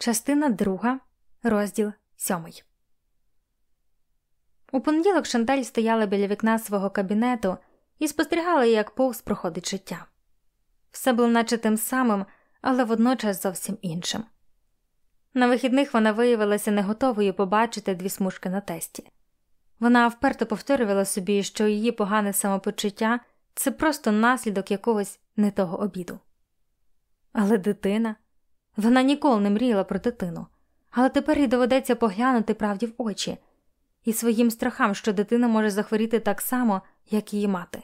Частина друга, розділ сьомий. У понеділок Шанталь стояла біля вікна свого кабінету і спостерігала, як повз проходить життя. Все було наче тим самим, але водночас зовсім іншим. На вихідних вона виявилася не готовою побачити дві смужки на тесті. Вона вперто повторювала собі, що її погане самопочуття це просто наслідок якогось не того обіду. Але дитина. Вона ніколи не мріяла про дитину, але тепер їй доведеться поглянути правді в очі і своїм страхам, що дитина може захворіти так само, як її мати.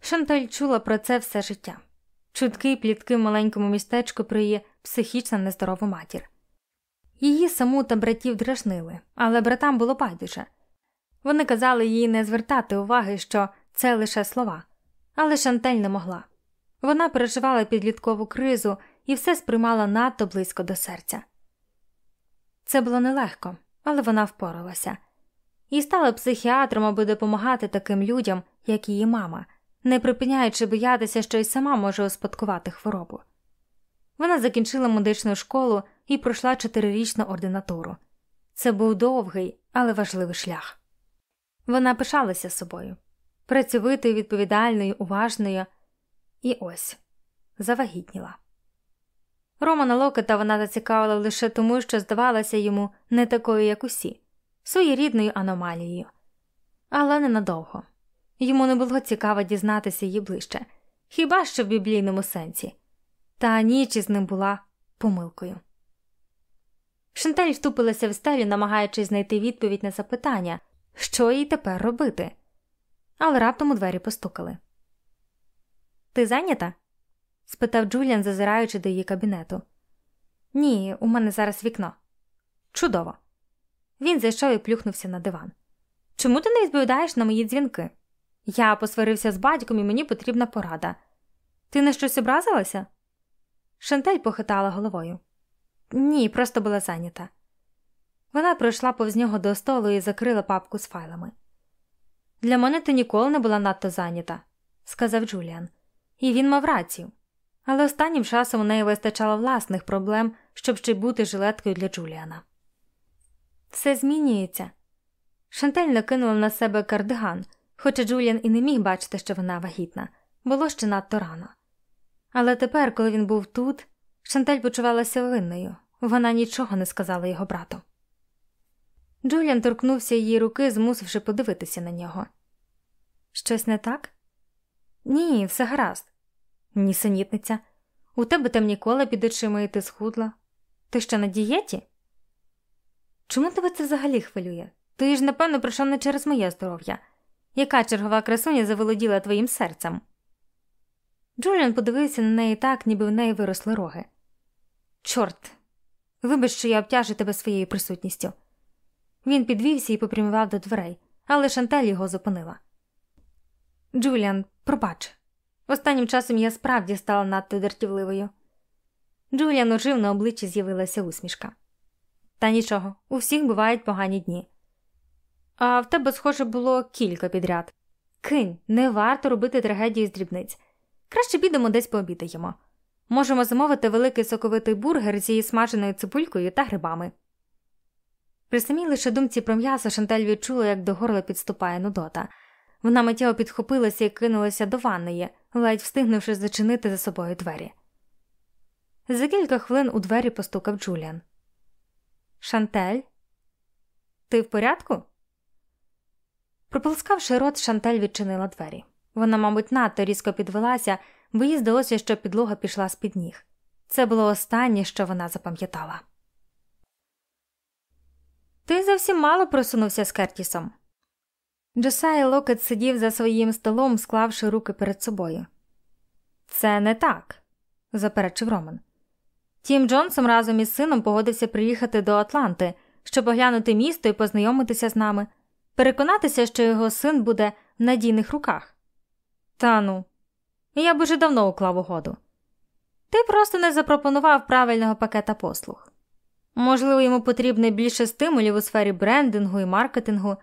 Шанталь чула про це все життя чутки й плітки в маленькому містечку про її психічно нездорову матір. Її саму та братів дражнили, але братам було байдуже. Вони казали їй не звертати уваги, що це лише слова, але Шантель не могла. Вона переживала підліткову кризу і все сприймала надто близько до серця. Це було нелегко, але вона впоралася і стала психіатром, аби допомагати таким людям, як її мама, не припиняючи боятися, що й сама може успадкувати хворобу. Вона закінчила медичну школу і пройшла чотирирічну ординатуру. Це був довгий, але важливий шлях. Вона пишалася собою, працьовитою, відповідальною, уважною, і ось завагітніла. Романа Локета вона зацікавила лише тому, що здавалася йому не такою, як усі, своєрідною аномалією. Але ненадовго. Йому не було цікаво дізнатися її ближче, хіба що в біблійному сенсі, та ніч із ним була помилкою. Шантель втупилася в стелю, намагаючись знайти відповідь на запитання, що їй тепер робити. Але раптом у двері постукали. Ти зайнята? Спитав Джуліан, зазираючи до її кабінету. Ні, у мене зараз вікно. Чудово. Він зайшов і плюхнувся на диван. Чому ти не відповідаєш на мої дзвінки? Я посварився з батьком і мені потрібна порада. Ти на щось образилася? Шантель похитала головою. Ні, просто була зайнята. Вона пройшла повз нього до столу і закрила папку з файлами. Для мене ти ніколи не була надто зайнята, сказав Джуліан, і він мав рацію. Але останнім часом у неї вистачало власних проблем, щоб ще бути жилеткою для Джуліана. Все змінюється. Шантель накинула на себе кардиган, хоча Джуліан і не міг бачити, що вона вагітна, було ще надто рано. Але тепер, коли він був тут, Шантель почувалася винною, вона нічого не сказала його брату. Джуліан торкнувся її руки, змусивши подивитися на нього. Щось не так? Ні, все гаразд. Нісенітниця. У тебе темні кола під очима і ти схудла. Ти ще на дієті? Чому тебе це взагалі хвилює? Ти ж, напевно, прийшов не через моє здоров'я. Яка чергова красуня заволоділа твоїм серцем? Джуліан подивився на неї так, ніби в неї виросли роги. Чорт, вибач, що я обтяжу тебе своєю присутністю. Він підвівся і попрямував до дверей, але Шантель його зупинила. Джуліан, пробач. Останнім часом я справді стала надто дертівливою. Джуліан ожив на обличчі з'явилася усмішка. Та нічого, у всіх бувають погані дні. А в тебе, схоже, було кілька підряд. Кинь, не варто робити трагедію з дрібниць. Краще підемо десь пообідаємо. Можемо замовити великий соковитий бургер з її смаженою цибулькою та грибами. При самій лише думці про м'ясо Шантель відчула, як до горла підступає Нудота. Вона миттєво підхопилася і кинулася до ванної, ледь встигнувши зачинити за собою двері. За кілька хвилин у двері постукав Джуліан. Шантель, ти в порядку? Прополоскавши рот, Шантель відчинила двері. Вона, мабуть, надто різко підвелася, бо їй здалося, що підлога пішла з під ніг. Це було останнє, що вона запам'ятала. Ти зовсім мало просунувся з Кертісом. Джосай Локет сидів за своїм столом, склавши руки перед собою. Це не так, заперечив Роман. Тім Джонсом разом із сином погодився приїхати до Атланти, щоб оглянути місто і познайомитися з нами, переконатися, що його син буде в надійних руках. Та ну, я б уже давно уклав угоду. Ти просто не запропонував правильного пакета послуг. Можливо, йому потрібно більше стимулів у сфері брендингу і маркетингу.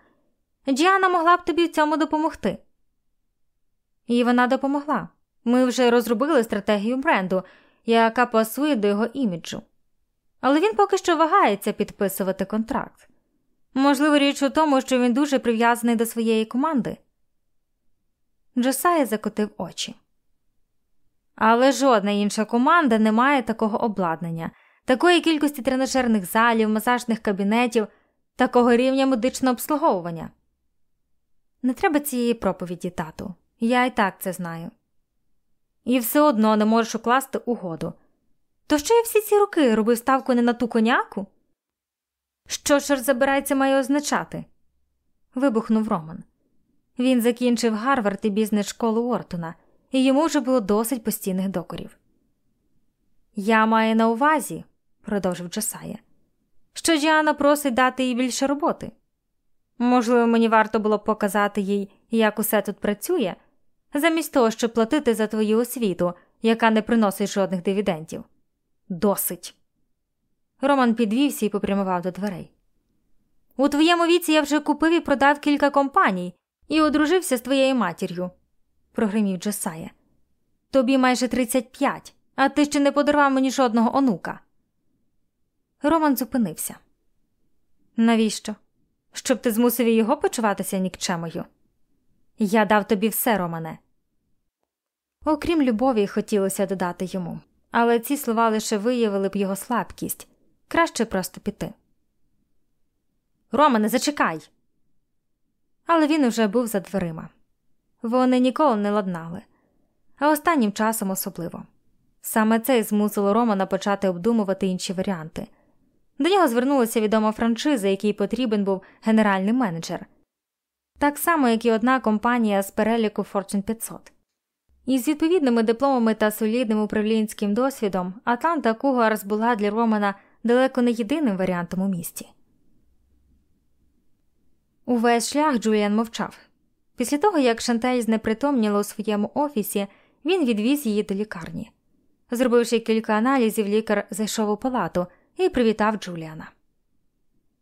Діана могла б тобі в цьому допомогти. І вона допомогла. Ми вже розробили стратегію бренду, яка пасує до його іміджу. але він поки що вагається підписувати контракт. Можливо, річ у тому, що він дуже прив'язаний до своєї команди. Джосая закотив очі. Але жодна інша команда не має такого обладнання, такої кількості тренажерних залів, масажних кабінетів, такого рівня медичного обслуговування. Не треба цієї проповіді, тату. Я і так це знаю. І все одно не можеш укласти угоду. То що я всі ці роки робив ставку не на ту коняку? Що ж забирається має означати? вибухнув Роман. Він закінчив Гарвард і бізнес школу Уортона, і йому вже було досить постійних докорів. Я маю на увазі, продовжив Джосая, що Діана просить дати їй більше роботи. Можливо, мені варто було б показати їй, як усе тут працює, замість того, щоб платити за твою освіту, яка не приносить жодних дивідендів. Досить. Роман підвівся і попрямував до дверей. У твоєму віці я вже купив і продав кілька компаній і одружився з твоєю матір'ю, прогримів Джосая. Тобі майже 35, а ти ще не подарував мені жодного онука. Роман зупинився. Навіщо? Щоб ти змусив його почуватися нікчемою? Я дав тобі все, Романе. Окрім любові, хотілося додати йому, але ці слова лише виявили б його слабкість краще просто піти. Романе, зачекай. Але він уже був за дверима. Вони ніколи не ладнали, а останнім часом особливо. Саме це й змусило Романа почати обдумувати інші варіанти. До нього звернулася відома франшиза, якій потрібен був генеральний менеджер, так само, як і одна компанія з переліку Fortune 500. Із відповідними дипломами та солідним управлінським досвідом Атланта Кугарс була для Романа далеко не єдиним варіантом у місті. Увесь шлях Джуліан мовчав. Після того, як Шантель знепритомніла у своєму офісі, він відвіз її до лікарні. Зробивши кілька аналізів, лікар зайшов у палату і привітав Джуліана.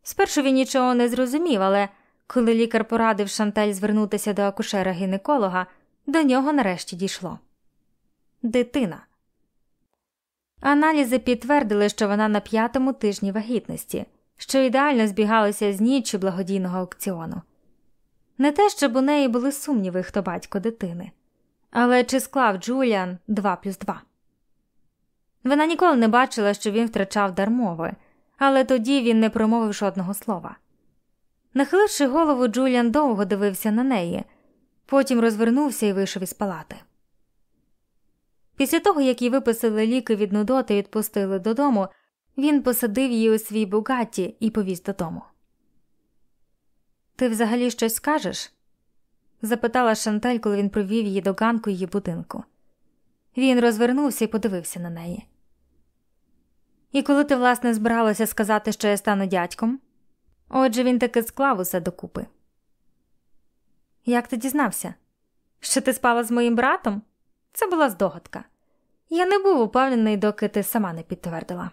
Спершу він нічого не зрозумів, але коли лікар порадив Шантель звернутися до акушера гінеколога, до нього нарешті дійшло. Дитина. Аналізи підтвердили, що вона на п'ятому тижні вагітності, що ідеально збігалося з ніччю благодійного аукціону. Не те, щоб у неї були сумніви, хто батько дитини, але чи склав Джуліан 2 плюс 2. Вона ніколи не бачила, що він втрачав дар мови, але тоді він не промовив жодного слова. Нахиливши голову, Джуліан довго дивився на неї, потім розвернувся і вийшов із палати. Після того, як їй виписали ліки від нудоти і відпустили додому, він посадив її у свій бугаті і повіз додому. Ти взагалі щось скажеш? запитала Шантель, коли він провів її до ганку її будинку. Він розвернувся і подивився на неї. І коли ти, власне, збиралася сказати, що я стану дядьком? Отже, він таки склав усе докупи. Як ти дізнався? Що ти спала з моїм братом? Це була здогадка. Я не був упевнений, доки ти сама не підтвердила.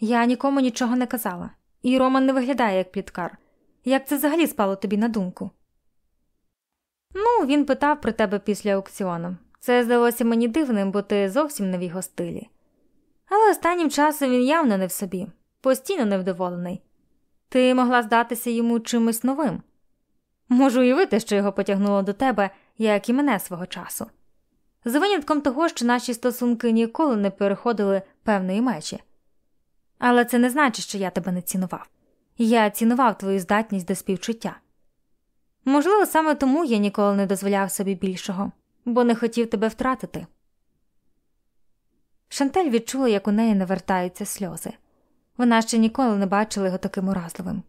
Я нікому нічого не казала, і Роман не виглядає як пліткар. Як це взагалі спало тобі на думку? Ну, він питав про тебе після аукціону. Це здалося мені дивним, бо ти зовсім не в його стилі. Але останнім часом він явно не в собі, постійно невдоволений. Ти могла здатися йому чимось новим. Можу уявити, що його потягнуло до тебе, як і мене свого часу. За винятком того, що наші стосунки ніколи не переходили певної межі. Але це не значить, що я тебе не цінував. Я цінував твою здатність до співчуття. Можливо, саме тому я ніколи не дозволяв собі більшого, бо не хотів тебе втратити. Шантель відчула, як у неї навертаються сльози. Вона ще ніколи не бачила його таким уразливим.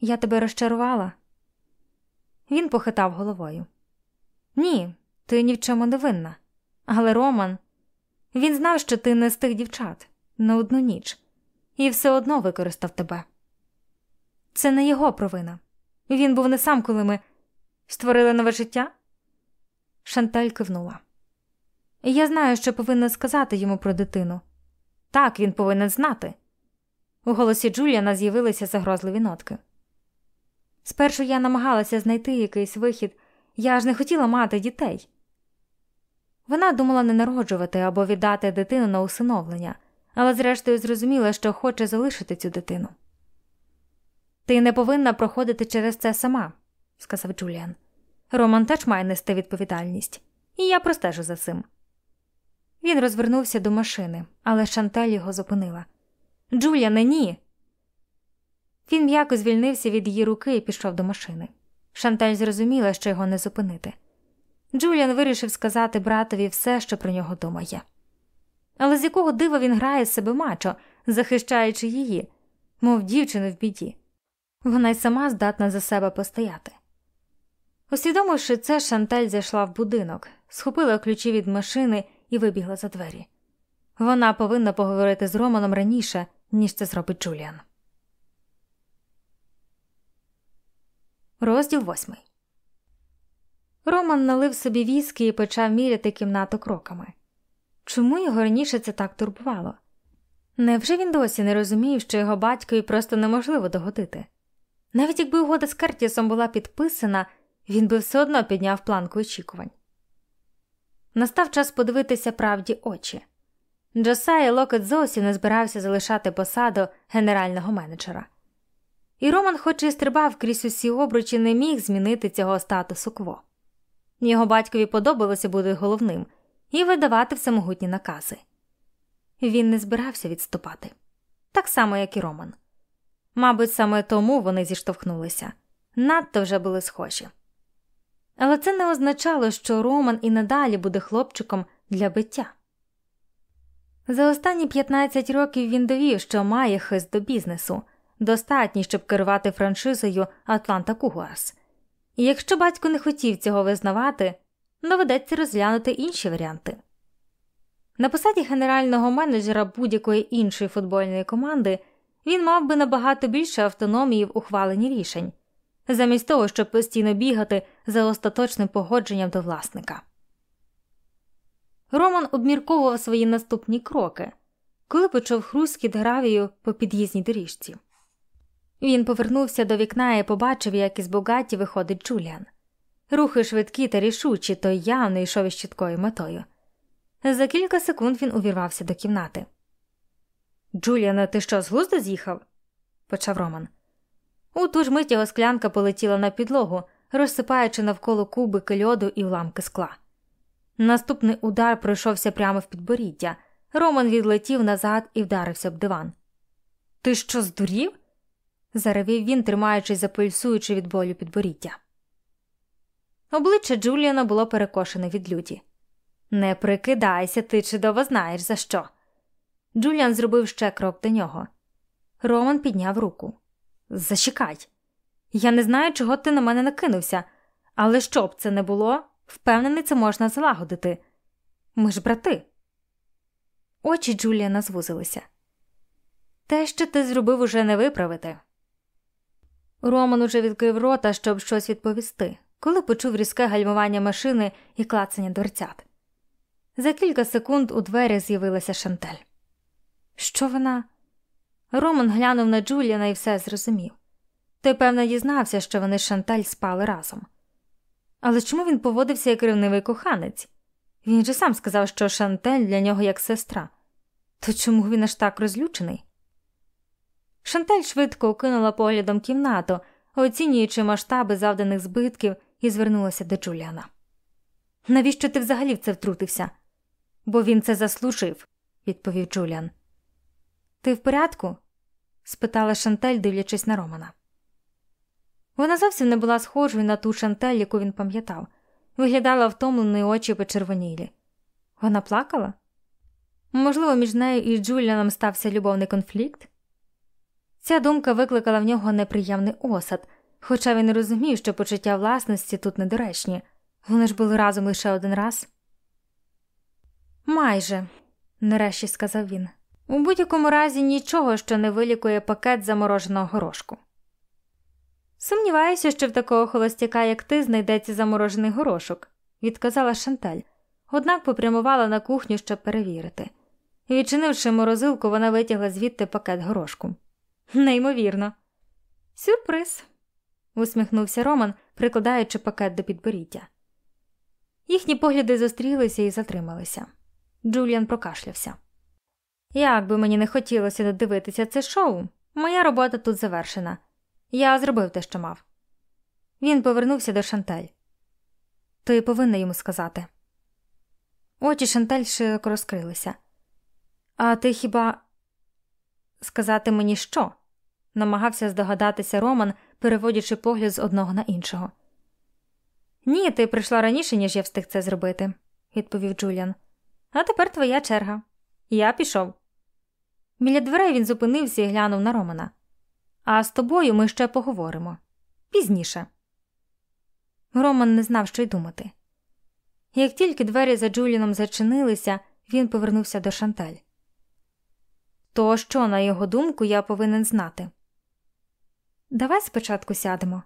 Я тебе розчарувала. Він похитав головою. Ні, ти ні в чому не винна. Але Роман він знав, що ти не з тих дівчат на одну ніч, і все одно використав тебе. Це не його провина. Він був не сам, коли ми створили нове життя. Шантель кивнула. Я знаю, що повинна сказати йому про дитину. Так, він повинен знати. У голосі Джуліана з'явилися загрозливі нотки. Спершу я намагалася знайти якийсь вихід, я ж не хотіла мати дітей. Вона думала не народжувати або віддати дитину на усиновлення, але зрештою зрозуміла, що хоче залишити цю дитину. Ти не повинна проходити через це сама, сказав Джуліан. Роман теж має нести відповідальність, і я простежу за цим. Він розвернувся до машини, але Шантель його зупинила. Джуліане, ні. Він м'яко звільнився від її руки і пішов до машини. Шантель зрозуміла, що його не зупинити. Джуліан вирішив сказати братові все, що про нього думає. Але з якого дива він грає з себе мачо, захищаючи її, мов дівчину в біді. Вона й сама здатна за себе постояти. Усвідомивши це, Шантель зайшла в будинок, схопила ключі від машини і вибігла за двері. Вона повинна поговорити з Романом раніше, ніж це зробить Джуліан. Розділ восьмий. Роман налив собі віскі і почав міряти кімнату кроками. Чому його раніше це так турбувало? Невже він досі не розумів, що його батькові просто неможливо догодити? Навіть якби угода з Кертісом була підписана, він би все одно підняв планку очікувань. Настав час подивитися правді очі. Джосай Локет зовсім не збирався залишати посаду генерального менеджера. І Роман, хоч і стрибав крізь усі обручі, не міг змінити цього статусу кво. Його батькові подобалося бути головним і видавати всемогутні накази. Він не збирався відступати, так само, як і Роман. Мабуть, саме тому вони зіштовхнулися надто вже були схожі. Але це не означало, що Роман і надалі буде хлопчиком для биття. За останні 15 років він довів, що має хист до бізнесу, достатній, щоб керувати франшизою Атланта Кугуарс. І якщо батько не хотів цього визнавати, доведеться розглянути інші варіанти. На посаді генерального менеджера будь-якої іншої футбольної команди він мав би набагато більше автономії в ухваленні рішень, замість того, щоб постійно бігати за остаточним погодженням до власника. Роман обмірковував свої наступні кроки, коли почув хрускіт гравію по під'їзній доріжці. Він повернувся до вікна і побачив, як із богаті виходить Джуліан. Рухи швидкі та рішучі, той явно йшов із чіткою метою. За кілька секунд він увірвався до кімнати. Джуліане, ти що, з глузду з'їхав? почав Роман. У ту ж мить його склянка полетіла на підлогу, розсипаючи навколо кубики льоду і уламки скла. Наступний удар пройшовся прямо в підборіддя. Роман відлетів назад і вдарився об диван. Ти що, здурів? заревів він, тримаючись за пульсуючи від болю підборіддя. Обличчя Джуліана було перекошене від люді. Не прикидайся, ти чудово знаєш, за що. Джуліан зробив ще крок до нього. Роман підняв руку. Зачекай. Я не знаю, чого ти на мене накинувся, але що б це не було, впевнений, це можна залагодити. Ми ж брати. Очі Джуліана звузилися. Те, що ти зробив, уже не виправити. Роман уже відкрив рота, щоб щось відповісти, коли почув різке гальмування машини і клацання дверцят. За кілька секунд у дверях з'явилася Шантель. Що вона? Роман глянув на Джуліана і все зрозумів. Той, певно, дізнався, що вони з Шантель спали разом. Але чому він поводився як ревнивий коханець? Він же сам сказав, що Шантель для нього як сестра. То чому він аж так розлючений? Шантель швидко окинула поглядом кімнату, оцінюючи масштаби завданих збитків, і звернулася до Джуліана. Навіщо ти взагалі в це втрутився? Бо він це заслужив, відповів Джуліан. Ти в порядку? спитала Шантель, дивлячись на Романа. Вона зовсім не була схожою на ту Шантель, яку він пам'ятав, виглядала втомленої очі почервонілі. Вона плакала? Можливо, між нею і Джуліаном стався любовний конфлікт? Ця думка викликала в нього неприємний осад, хоча він не розумів, що почуття власності тут недоречні. Вони ж були разом лише один раз. Майже, нарешті сказав він. У будь-якому разі нічого, що не вилікує пакет замороженого горошку. Сумніваюся, що в такого холостяка, як ти, знайдеться заморожений горошок, відказала Шанталь, однак попрямувала на кухню, щоб перевірити. Відчинивши морозилку, вона витягла звідти пакет горошку. Неймовірно. Сюрприз, усміхнувся Роман, прикладаючи пакет до підборіддя. Їхні погляди зустрілися і затрималися. Джуліан прокашлявся. Як би мені не хотілося додивитися це шоу, моя робота тут завершена. Я зробив те, що мав. Він повернувся до Шантель. Ти повинна йому сказати. Очі Шантель широко розкрилися. А ти хіба сказати мені що? намагався здогадатися Роман, переводячи погляд з одного на іншого. Ні, ти прийшла раніше, ніж я встиг це зробити, відповів Джуліан. А тепер твоя черга. Я пішов. Біля дверей він зупинився і глянув на Романа. А з тобою ми ще поговоримо пізніше. Роман не знав, що й думати. Як тільки двері за Джуліном зачинилися, він повернувся до Шантель. То що, на його думку, я повинен знати? Давай спочатку сядемо,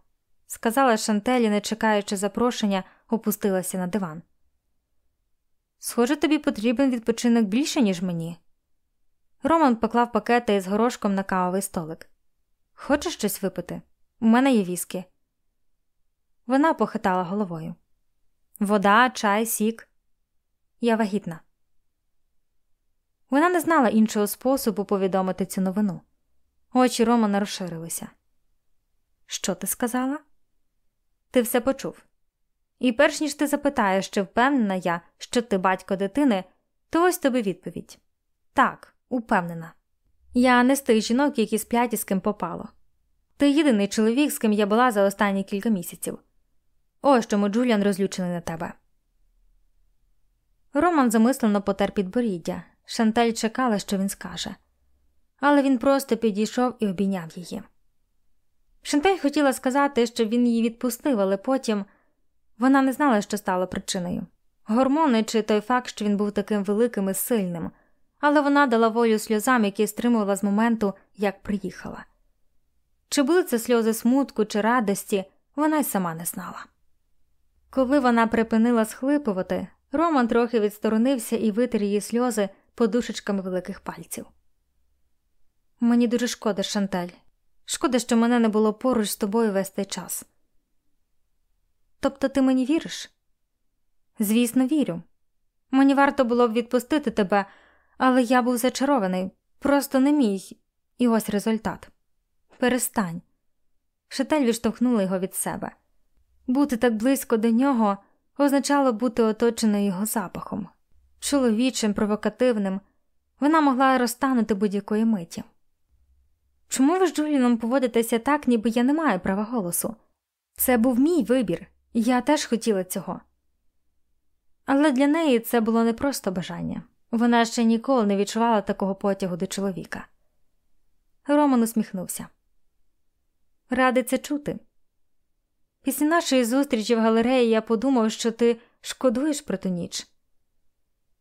сказала Шантелі, не чекаючи запрошення, опустилася на диван. Схоже, тобі потрібен відпочинок більше, ніж мені. Роман поклав пакети із горошком на кавовий столик. Хочеш щось випити? У мене є віскі. Вона похитала головою. Вода, чай, сік. Я вагітна. Вона не знала іншого способу повідомити цю новину. Очі Романа розширилися. Що ти сказала? Ти все почув. І перш ніж ти запитаєш, чи впевнена я, що ти батько дитини, то ось тобі відповідь так, упевнена. Я не з тих жінок, які сплять і з ким попало. Ти єдиний чоловік, з ким я була за останні кілька місяців. Ось чому Джуліан розлючений на тебе. Роман замислено потер підборіддя. Шантель чекала, що він скаже, але він просто підійшов і обійняв її. Шантель хотіла сказати, що він її відпустив, але потім вона не знала, що стало причиною гормони чи той факт, що він був таким великим і сильним, але вона дала волю сльозам, які стримувала з моменту, як приїхала. Чи були це сльози смутку чи радості, вона й сама не знала. Коли вона припинила схлипувати, Роман трохи відсторонився і витер її сльози подушечками великих пальців. Мені дуже шкода, Шантель. Шкода, що мене не було поруч з тобою весь цей час. Тобто ти мені віриш? Звісно, вірю. Мені варто було б відпустити тебе, але я був зачарований, просто не міг, і ось результат. Перестань. Шатель відштовхнула його від себе. Бути так близько до нього означало бути оточеною його запахом, чоловічим, провокативним, вона могла розтанути будь-якої миті. Чому ви з Джуліном поводитеся так, ніби я не маю права голосу? Це був мій вибір, я теж хотіла цього. Але для неї це було не просто бажання вона ще ніколи не відчувала такого потягу до чоловіка. Роман усміхнувся. Ради це чути. Після нашої зустрічі в галереї я подумав, що ти шкодуєш про ту ніч.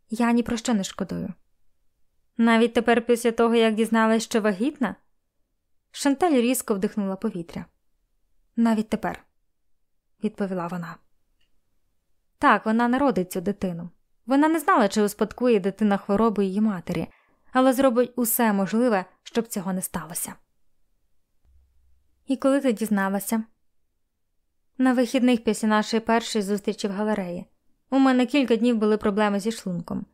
Я ні про що не шкодую. Навіть тепер, після того, як дізналась, що вагітна, Шантель різко вдихнула повітря. Навіть тепер, відповіла вона. Так, вона народить цю дитину. Вона не знала, чи успадкує дитина хворобу її матері, але зробить усе можливе, щоб цього не сталося. І коли ти дізналася? На вихідних після нашої першої зустрічі в галереї. У мене кілька днів були проблеми зі шлунком.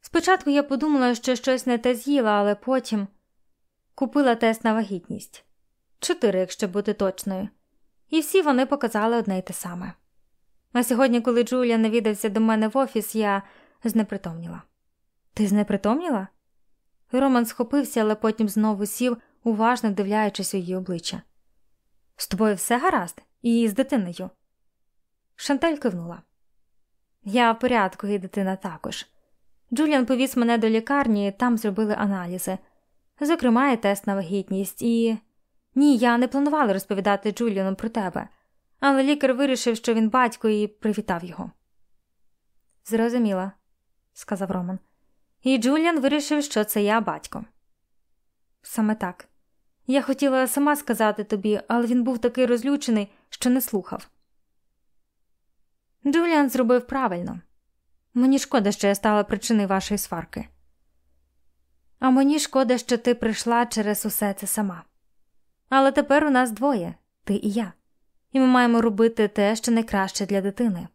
Спочатку я подумала, що щось не те з'їла, але потім купила тест на вагітність чотири, якщо бути точною, і всі вони показали одне й те саме. А сьогодні, коли Джулія навідався до мене в офіс, я знепритомніла. Ти знепритомніла? Роман схопився, але потім знову сів, уважно вдивляючись у її обличчя. З тобою все гаразд, і з дитиною. Шантель кивнула. Я в порядку, і дитина також. Джуліан повіз мене до лікарні, там зробили аналізи, зокрема, і тест на вагітність, і. Ні, я не планувала розповідати Джуліану про тебе, але лікар вирішив, що він батько і привітав його. Зрозуміла, сказав Роман. І Джуліан вирішив, що це я батько. Саме так. Я хотіла сама сказати тобі, але він був такий розлючений, що не слухав. Джуліан зробив правильно. Мені шкода, що я стала причиною вашої сварки. А мені шкода, що ти прийшла через усе це сама. Але тепер у нас двоє ти і я, і ми маємо робити те, що найкраще для дитини.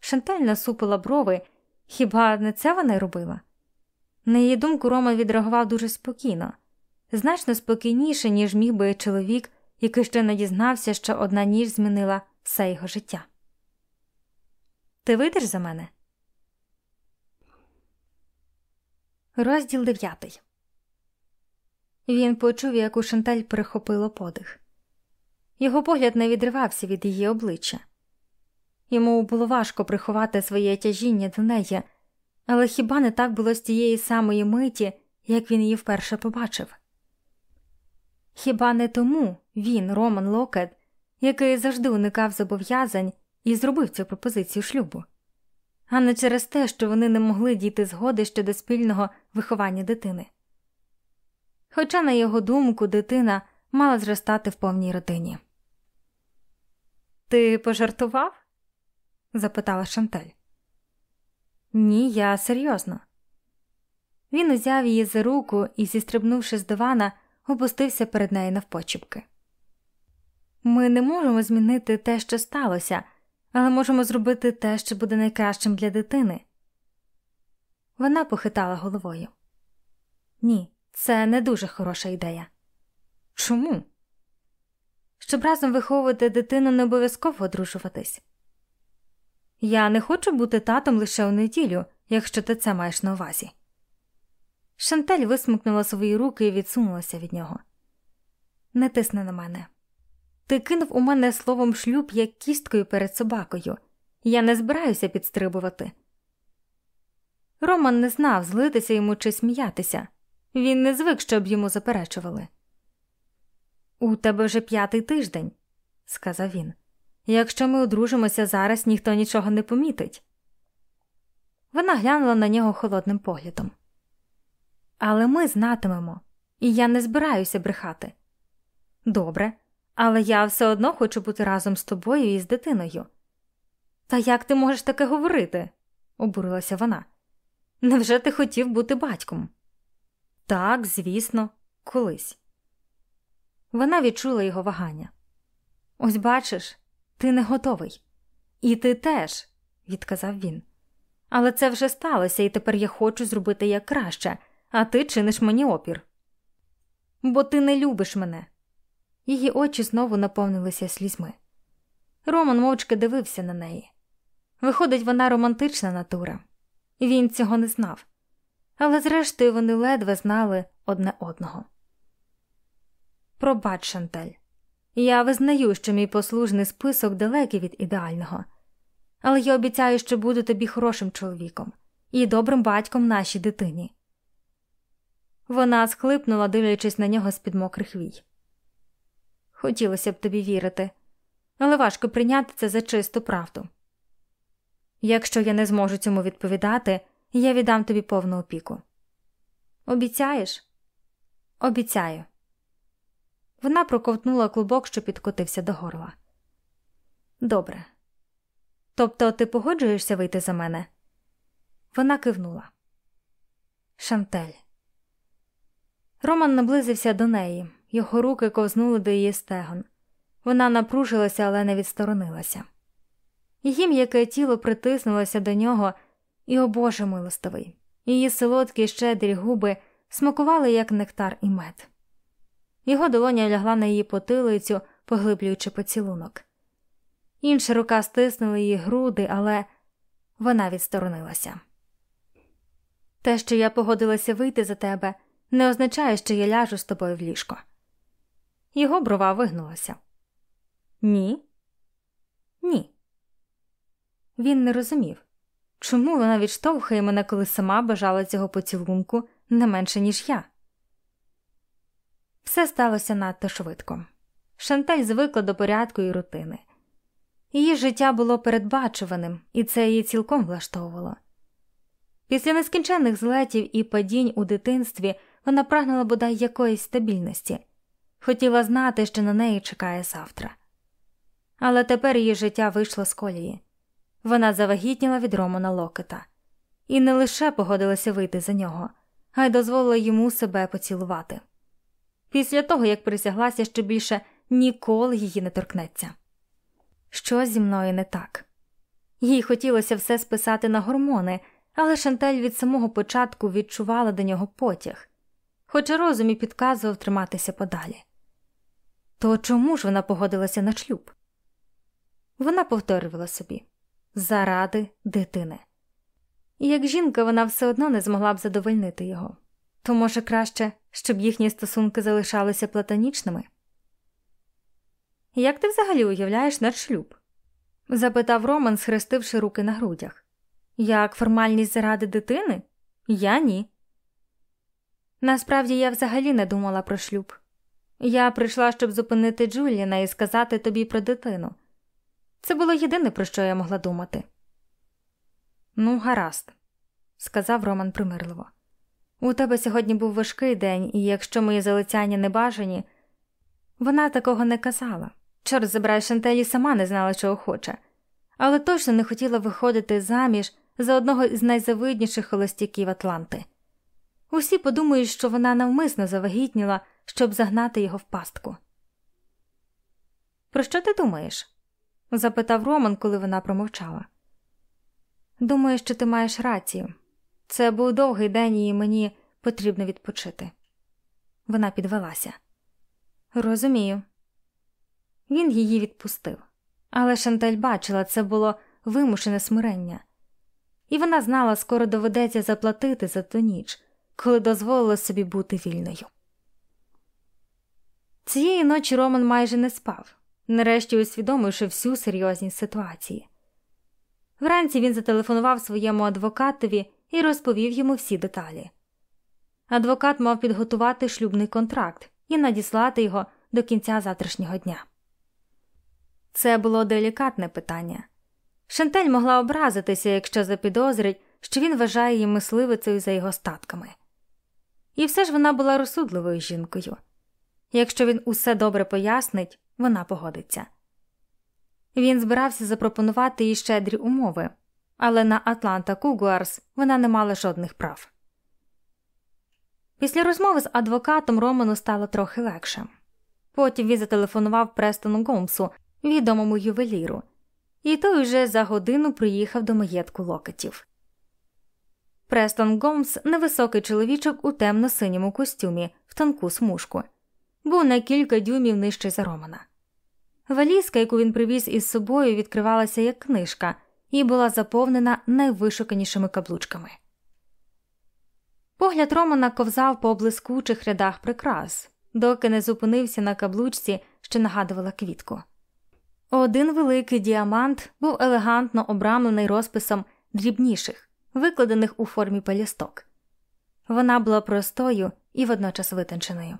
Шанталь насупила брови, хіба не це вона й робила? На її думку, Роман відреагував дуже спокійно, значно спокійніше, ніж міг би чоловік, який ще не дізнався, що одна ніж змінила все його життя. Ти вийдеш за мене? Розділ дев'ятий. Він почув, як у Шанталь перехопило подих. Його погляд не відривався від її обличчя. Йому було важко приховати своє тяжіння до неї, але хіба не так було з тієї самої миті, як він її вперше побачив? Хіба не тому він, Роман Локет, який завжди уникав зобов'язань і зробив цю пропозицію шлюбу, а не через те, що вони не могли дійти згоди щодо спільного виховання дитини. Хоча, на його думку, дитина мала зростати в повній родині. Ти пожартував? запитала Шантель. Ні, я серйозно. Він узяв її за руку і, зістрибнувши з дивана, опустився перед нею навпочіпки. Ми не можемо змінити те, що сталося, але можемо зробити те, що буде найкращим для дитини. Вона похитала головою. Ні, це не дуже хороша ідея. Чому? Щоб разом виховувати дитину, не обов'язково одружуватись. Я не хочу бути татом лише у неділю, якщо ти це маєш на увазі. Шантель висмикнула свої руки і відсунулася від нього. Не тисни на мене. Ти кинув у мене словом шлюб як кісткою перед собакою. Я не збираюся підстрибувати. Роман не знав, злитися йому чи сміятися. Він не звик, щоб йому заперечували. У тебе вже п'ятий тиждень, сказав він. Якщо ми одружимося зараз, ніхто нічого не помітить. Вона глянула на нього холодним поглядом. Але ми знатимемо, і я не збираюся брехати. Добре, але я все одно хочу бути разом з тобою і з дитиною. Та як ти можеш таке говорити? обурилася вона. Невже ти хотів бути батьком? Так, звісно, колись. Вона відчула його вагання. Ось бачиш, ти не готовий. І ти теж, відказав він. Але це вже сталося, і тепер я хочу зробити як краще, а ти чиниш мені опір. Бо ти не любиш мене. Її очі знову наповнилися слізьми. Роман мовчки дивився на неї. Виходить, вона романтична натура, він цього не знав, але зрештою вони ледве знали одне одного. Пробач, Шантель, я визнаю, що мій послужний список далекий від ідеального, але я обіцяю, що буду тобі хорошим чоловіком і добрим батьком нашій дитині. Вона схлипнула, дивлячись на нього з під мокрих вій. Хотілося б тобі вірити, але важко прийняти це за чисту правду. Якщо я не зможу цьому відповідати, я віддам тобі повну опіку. Обіцяєш? Обіцяю. Вона проковтнула клубок, що підкотився до горла. Добре. Тобто ти погоджуєшся вийти за мене? Вона кивнула. Шантель. Роман наблизився до неї, його руки ковзнули до її стегон. Вона напружилася, але не відсторонилася. Її м'яке тіло притиснулося до нього, і, о Боже милостивий, її солодкі щедрі губи смакували, як нектар і мед. Його долоня лягла на її потилицю, поглиблюючи поцілунок. Інша рука стиснула її груди, але вона відсторонилася. Те, що я погодилася вийти за тебе, не означає, що я ляжу з тобою в ліжко. Його брова вигнулася. Ні? Ні. Він не розумів, чому вона відштовхує мене, коли сама бажала цього поцілунку не менше, ніж я. Все сталося надто швидко. Шантель звикла до порядку і рутини. Її життя було передбачуваним, і це її цілком влаштовувало. Після нескінченних злетів і падінь у дитинстві вона прагнула бодай якоїсь стабільності, хотіла знати, що на неї чекає завтра. Але тепер її життя вийшло з колії. Вона завагітніла від Романа Локета і не лише погодилася вийти за нього, а й дозволила йому себе поцілувати. Після того, як присяглася, що більше ніколи її не торкнеться. Що зі мною не так? Їй хотілося все списати на гормони, але Шантель від самого початку відчувала до нього потяг, хоча розум і підказував триматися подалі. То чому ж вона погодилася на шлюб? Вона повторювала собі заради дитини. І як жінка вона все одно не змогла б задовольнити його, то, може, краще, щоб їхні стосунки залишалися платонічними? Як ти взагалі уявляєш наш шлюб? запитав Роман, схрестивши руки на грудях. Як формальність заради дитини? Я ні. Насправді я взагалі не думала про шлюб. Я прийшла, щоб зупинити Джуліна і сказати тобі про дитину. Це було єдине, про що я могла думати. Ну, гаразд, сказав Роман примирливо. У тебе сьогодні був важкий день, і якщо мої залицяння не бажані, вона такого не казала. Чорт забирай Шантелі сама не знала, чого хоче, але точно не хотіла виходити заміж за одного із найзавидніших холостяків Атланти. Усі подумають, що вона навмисно завагітніла, щоб загнати його в пастку. Про що ти думаєш? запитав Роман, коли вона промовчала. Думаю, що ти маєш рацію. Це був довгий день, і мені потрібно відпочити. Вона підвелася. Розумію. Він її відпустив, але Шантель бачила, це було вимушене смирення, і вона знала, скоро доведеться заплатити за ту ніч, коли дозволила собі бути вільною. Цієї ночі Роман майже не спав, нарешті усвідомивши всю серйозність ситуації. Вранці він зателефонував своєму адвокатові і розповів йому всі деталі. Адвокат мав підготувати шлюбний контракт і надіслати його до кінця завтрашнього дня. Це було делікатне питання. Шантель могла образитися, якщо запідозрить, що він вважає її мисливицею за його статками. І все ж вона була розсудливою жінкою. Якщо він усе добре пояснить, вона погодиться. Він збирався запропонувати їй щедрі умови, але на Атланта Кугуарс вона не мала жодних прав. Після розмови з адвокатом Роману стало трохи легше. Потім він зателефонував Престону Гомсу, відомому ювеліру, і той уже за годину приїхав до маєтку Локетів. Престон Гомс, невисокий чоловічок у темно-синьому костюмі, в тонку смужку, був на кілька дюймів нижче за Романа. Валізка, яку він привіз із собою, відкривалася як книжка і була заповнена найвишуканішими каблучками. Погляд Романа ковзав по блискучих рядах прикрас, доки не зупинився на каблучці, що нагадувала квітку. Один великий діамант був елегантно обрамлений розписом дрібніших, викладених у формі пелісток. Вона була простою і водночас витонченою.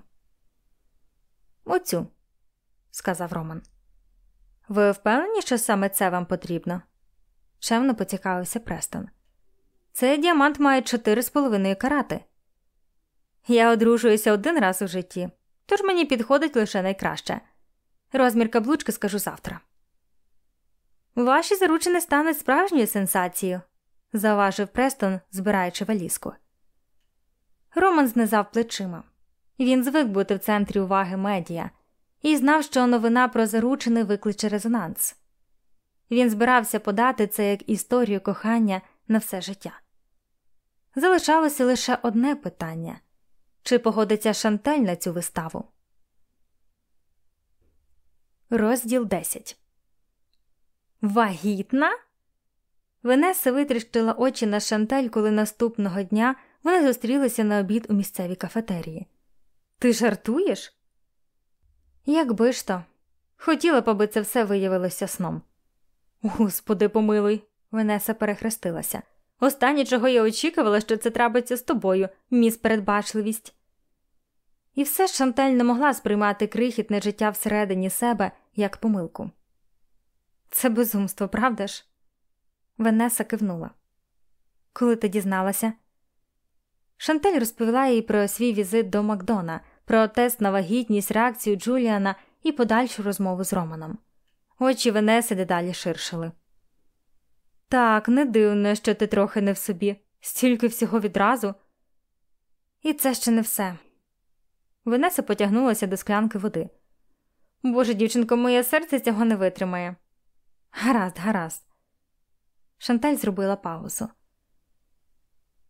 Оцю, сказав Роман. Ви впевнені, що саме це вам потрібно? Чемно поцікавився Престон. Цей діамант має чотири з половиною карати. Я одружуюся один раз у житті, тож мені підходить лише найкраще. Розмір каблучки скажу завтра. Ваші заручини стануть справжньою сенсацією, зауважив Престон, збираючи валізку. Роман знизав плечима. Він звик бути в центрі уваги медіа і знав, що новина про заручини викличе резонанс. Він збирався подати це як історію кохання на все життя. Залишалося лише одне питання чи погодиться Шантель на цю виставу. Розділ 10 Вагітна? Венеса витріщила очі на Шантель, коли наступного дня вони зустрілися на обід у місцевій кафетерії. Ти жартуєш? Якби ж то. Хотіла б, аби це все виявилося сном. Господи, помилуй, Венеса перехрестилася. Останнє, чого я очікувала, що це трапиться з тобою, міс передбачливість. І все ж Шантель не могла сприймати крихітне життя всередині себе як помилку. Це безумство, правда ж? Венеса кивнула. Коли ти дізналася? Шантель розповіла їй про свій візит до Макдона, про тест на вагітність, реакцію Джуліана і подальшу розмову з Романом. Очі Венеси дедалі ширшили. Так, не дивно, що ти трохи не в собі, стільки всього відразу. І це ще не все. Венеса потягнулася до склянки води. Боже, дівчинко, моє серце цього не витримає. Гаразд, гаразд. Шанталь зробила паузу.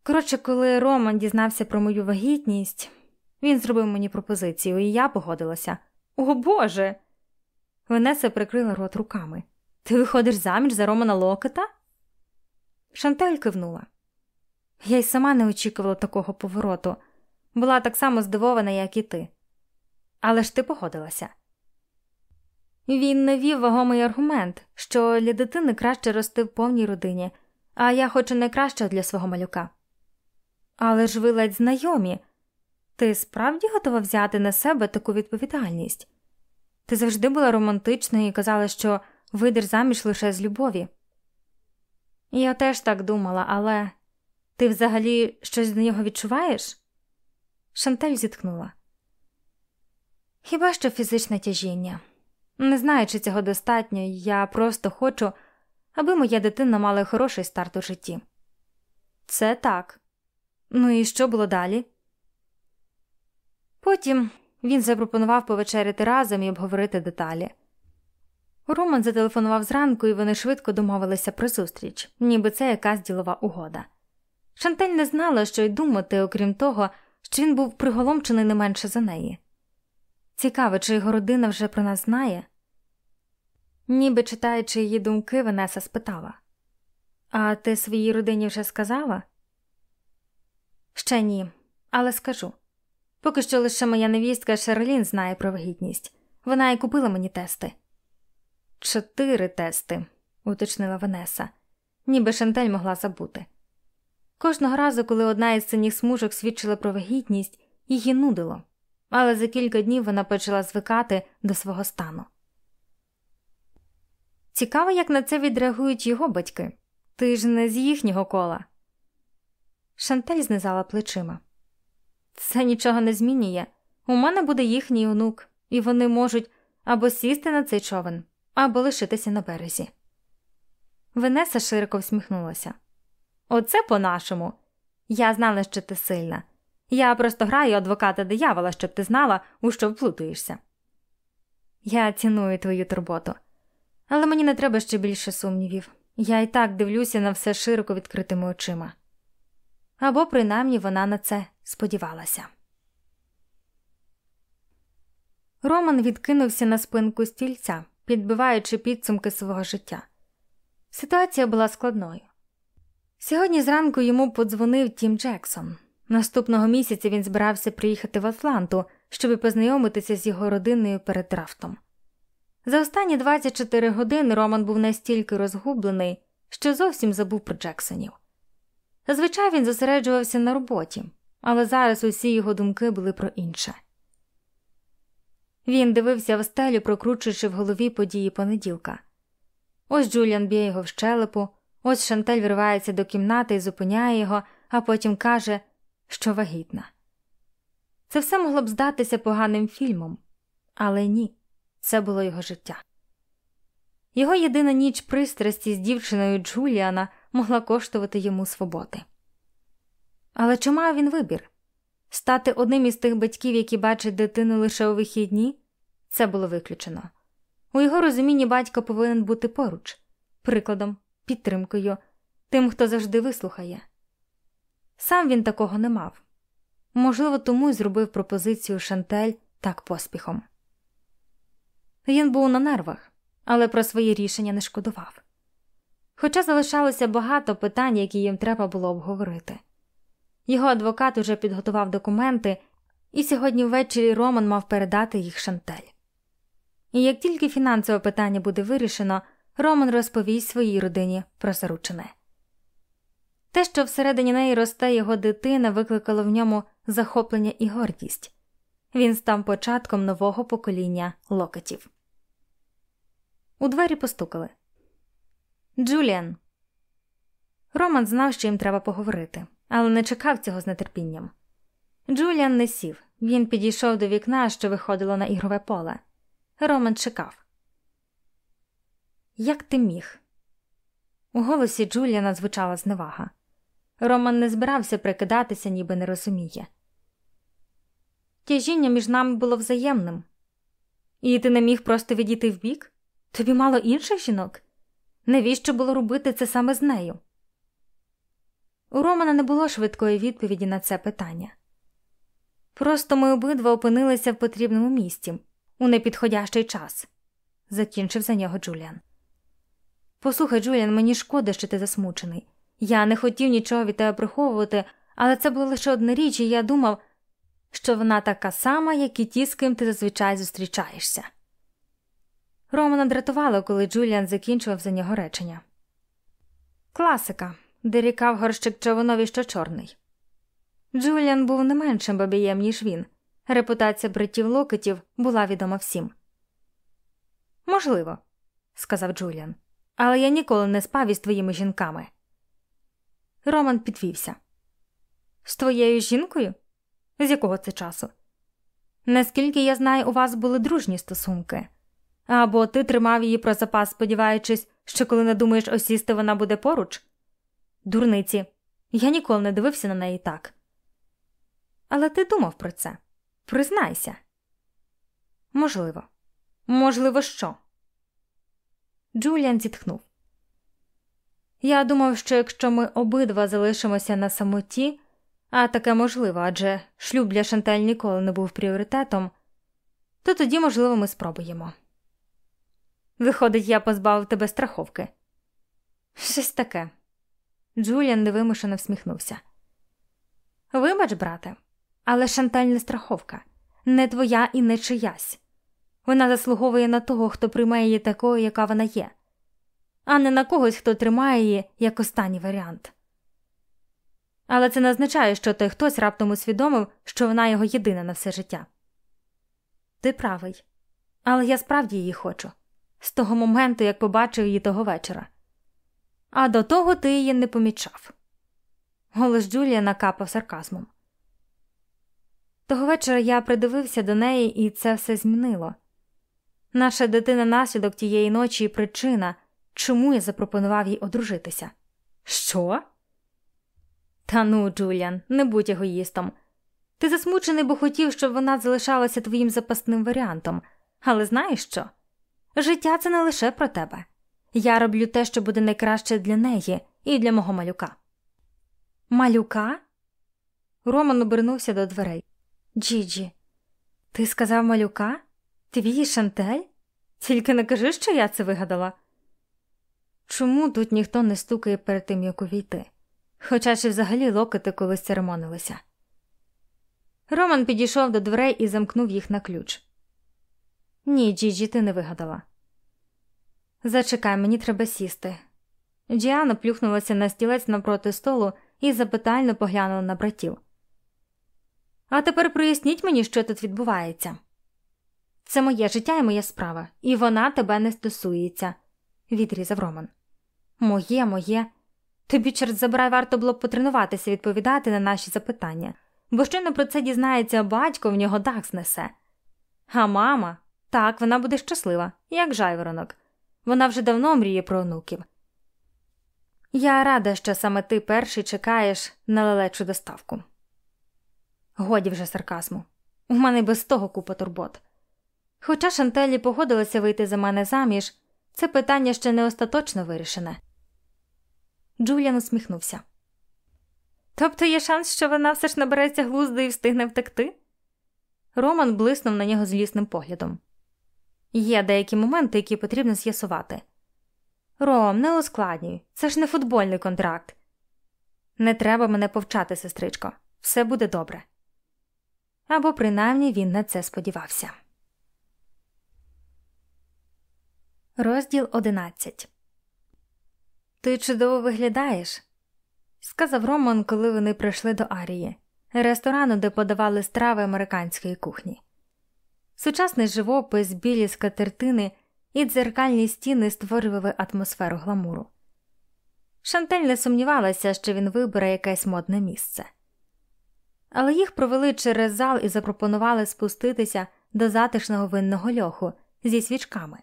Коротше, коли Роман дізнався про мою вагітність, він зробив мені пропозицію, і я погодилася. О Боже. Венеса прикрила рот руками. Ти виходиш заміж за Романа Локета? Шантель кивнула. Я й сама не очікувала такого повороту, була так само здивована, як і ти. Але ж ти погодилася. Він навів вагомий аргумент, що для дитини краще рости в повній родині, а я хочу найкраще для свого малюка. Але ж ви ледь знайомі. Ти справді готова взяти на себе таку відповідальність? Ти завжди була романтичною і казала, що вийдеш заміж лише з любові. Я теж так думала, але ти взагалі щось до нього відчуваєш? Шантель зітхнула. Хіба що фізичне тяжіння? Не знаю, чи цього достатньо, я просто хочу, аби моя дитина мала хороший старт у житті. Це так. Ну і що було далі? Потім він запропонував повечеряти разом і обговорити деталі. Роман зателефонував зранку, і вони швидко домовилися про зустріч, ніби це якась ділова угода. Шантель не знала, що й думати, окрім того, що він був приголомчений не менше за неї. Цікаво, чи його родина вже про нас знає? Ніби читаючи її думки, Венеса спитала А ти своїй родині вже сказала? Ще ні, але скажу. Поки що лише моя невістка Шерлін знає про вагітність. Вона і купила мені тести. Чотири тести, уточнила Венеса, ніби Шантель могла забути. Кожного разу, коли одна із синіх смужок свідчила про вагітність, її нудило, але за кілька днів вона почала звикати до свого стану. Цікаво, як на це відреагують його батьки. Ти ж не з їхнього кола. Шантель знизала плечима. Це нічого не змінює. У мене буде їхній онук, і вони можуть або сісти на цей човен, або лишитися на березі. Венеса широко всміхнулася. Оце по-нашому. Я знала, що ти сильна. Я просто граю адвоката диявола, щоб ти знала, у що вплутуєшся. Я ціную твою турботу, але мені не треба ще більше сумнівів. Я і так дивлюся на все широко відкритими очима. Або принаймні вона на це сподівалася. Роман відкинувся на спинку стільця, підбиваючи підсумки свого життя. Ситуація була складною. Сьогодні зранку йому подзвонив Тім Джексон. Наступного місяця він збирався приїхати в Атланту, щоб познайомитися з його родиною перед драфтом. За останні 24 години Роман був настільки розгублений, що зовсім забув про Джексонів. Зазвичай він зосереджувався на роботі, але зараз усі його думки були про інше. Він дивився в стелю, прокручуючи в голові події понеділка. Ось Джуліан б'є його в щелепу, ось Шантель вривається до кімнати і зупиняє його, а потім каже, що вагітна. Це все могло б здатися поганим фільмом, але ні, це було його життя. Його єдина ніч пристрасті з дівчиною Джуліана могла коштувати йому свободи. Але чи мав він вибір? Стати одним із тих батьків, які бачать дитину лише у вихідні, це було виключено. У його розумінні батько повинен бути поруч, прикладом, підтримкою, тим, хто завжди вислухає. Сам він такого не мав. Можливо, тому й зробив пропозицію Шантель так поспіхом. Він був на нервах, але про своє рішення не шкодував. Хоча залишалося багато питань, які їм треба було обговорити. Його адвокат уже підготував документи, і сьогодні ввечері Роман мав передати їх Шантель. І як тільки фінансове питання буде вирішено, Роман розповість своїй родині про заручене. Те, що всередині неї росте його дитина, викликало в ньому захоплення і гордість він став початком нового покоління локетів. У двері постукали. Джуліан. Роман знав, що їм треба поговорити, але не чекав цього з нетерпінням. Джуліан не сів. Він підійшов до вікна, що виходило на ігрове поле. Роман чекав. Як ти міг? У голосі Джуліана звучала зневага. Роман не збирався прикидатися, ніби не розуміє. Тяжіння між нами було взаємним. І ти не міг просто відійти вбік? Тобі мало інших жінок? Навіщо було робити це саме з нею? У Романа не було швидкої відповіді на це питання. Просто ми обидва опинилися в потрібному місці у непідходящий час, закінчив за нього Джуліан. Послухай, Джуліан, мені шкода, що ти засмучений. Я не хотів нічого від тебе приховувати, але це була лише одна річ, і я думав, що вона така сама, як і ті, з ким ти зазвичай зустрічаєшся. Романа дратувало, коли Джуліан закінчував за нього речення. Класика, дорікав горщик човунові, що чорний. Джуліан був не меншим бабієм, ніж він. Репутація братів Локетів була відома всім. Можливо, сказав Джуліан, але я ніколи не спав із твоїми жінками. Роман підвівся. З твоєю жінкою? З якого це часу? Наскільки я знаю, у вас були дружні стосунки, або ти тримав її про запас, сподіваючись, що коли не думаєш осісти, вона буде поруч? Дурниці, я ніколи не дивився на неї так. Але ти думав про це? Признайся. Можливо. Можливо, що? Джуліан зітхнув. Я думав, що якщо ми обидва залишимося на самоті, а таке можливо, адже шлюб для Шантель ніколи не був пріоритетом, то тоді, можливо, ми спробуємо. Виходить, я позбавив тебе страховки. Щось таке. Джуліан невимушено всміхнувся. Вибач, брате, але Шанталь не страховка, не твоя і не чиясь. Вона заслуговує на того, хто приймає її такою, яка вона є, а не на когось, хто тримає її як останній варіант. Але це не означає, що той хтось раптом усвідомив, що вона його єдина на все життя. Ти правий, але я справді її хочу з того моменту, як побачив її того вечора. А до того ти її не помічав. Голос Джулія накапав сарказмом. Того вечора я придивився до неї, і це все змінило. Наша дитина наслідок тієї ночі і причина, чому я запропонував їй одружитися. Що? Та ну, Джуліан, не будь егоїстом. Ти засмучений, бо хотів, щоб вона залишалася твоїм запасним варіантом. Але знаєш що? Життя це не лише про тебе. Я роблю те, що буде найкраще для неї і для мого малюка. Малюка? Роман обернувся до дверей. Джіджі, ти сказав малюка? Твій шантель? Тільки не кажи, що я це вигадала. Чому тут ніхто не стукає перед тим, як увійти? Хоча ж взагалі локоти колись церемонилися. Роман підійшов до дверей і замкнув їх на ключ. Ні, Джіджі, ти не вигадала. Зачекай, мені треба сісти. Джіана плюхнулася на стілець навпроти столу і запитально поглянула на братів. А тепер проясніть мені, що тут відбувається. Це моє життя і моя справа, і вона тебе не стосується, відрізав Роман. Моє, моє. Тобі через забирай варто було б потренуватися відповідати на наші запитання, бо щойно про це дізнається батько, в нього дах знесе. А мама, так, вона буде щаслива, як жайворонок. Вона вже давно мріє про онуків. Я рада, що саме ти перший чекаєш на лелечу доставку. Годі вже сарказму. У мене без того купа турбот. Хоча Шантелі погодилася вийти за мене заміж, це питання ще не остаточно вирішене. Джуліан усміхнувся. Тобто є шанс, що вона все ж набереться глузду і встигне втекти? Роман блиснув на нього злісним поглядом. Є деякі моменти, які потрібно з'ясувати. Ром, не ускладнюй, це ж не футбольний контракт. Не треба мене повчати, сестричко, все буде добре. Або принаймні він на це сподівався. Розділ одинадцять. Ти чудово виглядаєш, сказав Роман, коли вони прийшли до Арії, ресторану, де подавали страви американської кухні. Сучасний живопис, білі скатертини і дзеркальні стіни створювали атмосферу гламуру. Шантель не сумнівалася, що він вибере якесь модне місце. Але їх провели через зал і запропонували спуститися до затишного винного льоху зі свічками,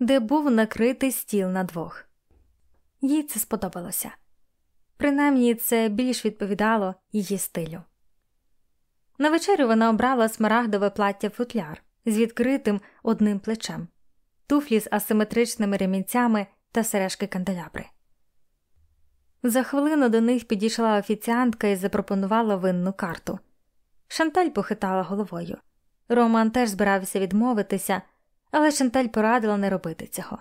де був накритий стіл на двох. Їй це сподобалося принаймні це більш відповідало її стилю. На вечерю вона обрала смарагдове плаття футляр з відкритим одним плечем, туфлі з асиметричними ремінцями та сережки канделябри. За хвилину до них підійшла офіціантка і запропонувала винну карту. Шанталь похитала головою. Роман теж збирався відмовитися, але Шанталь порадила не робити цього.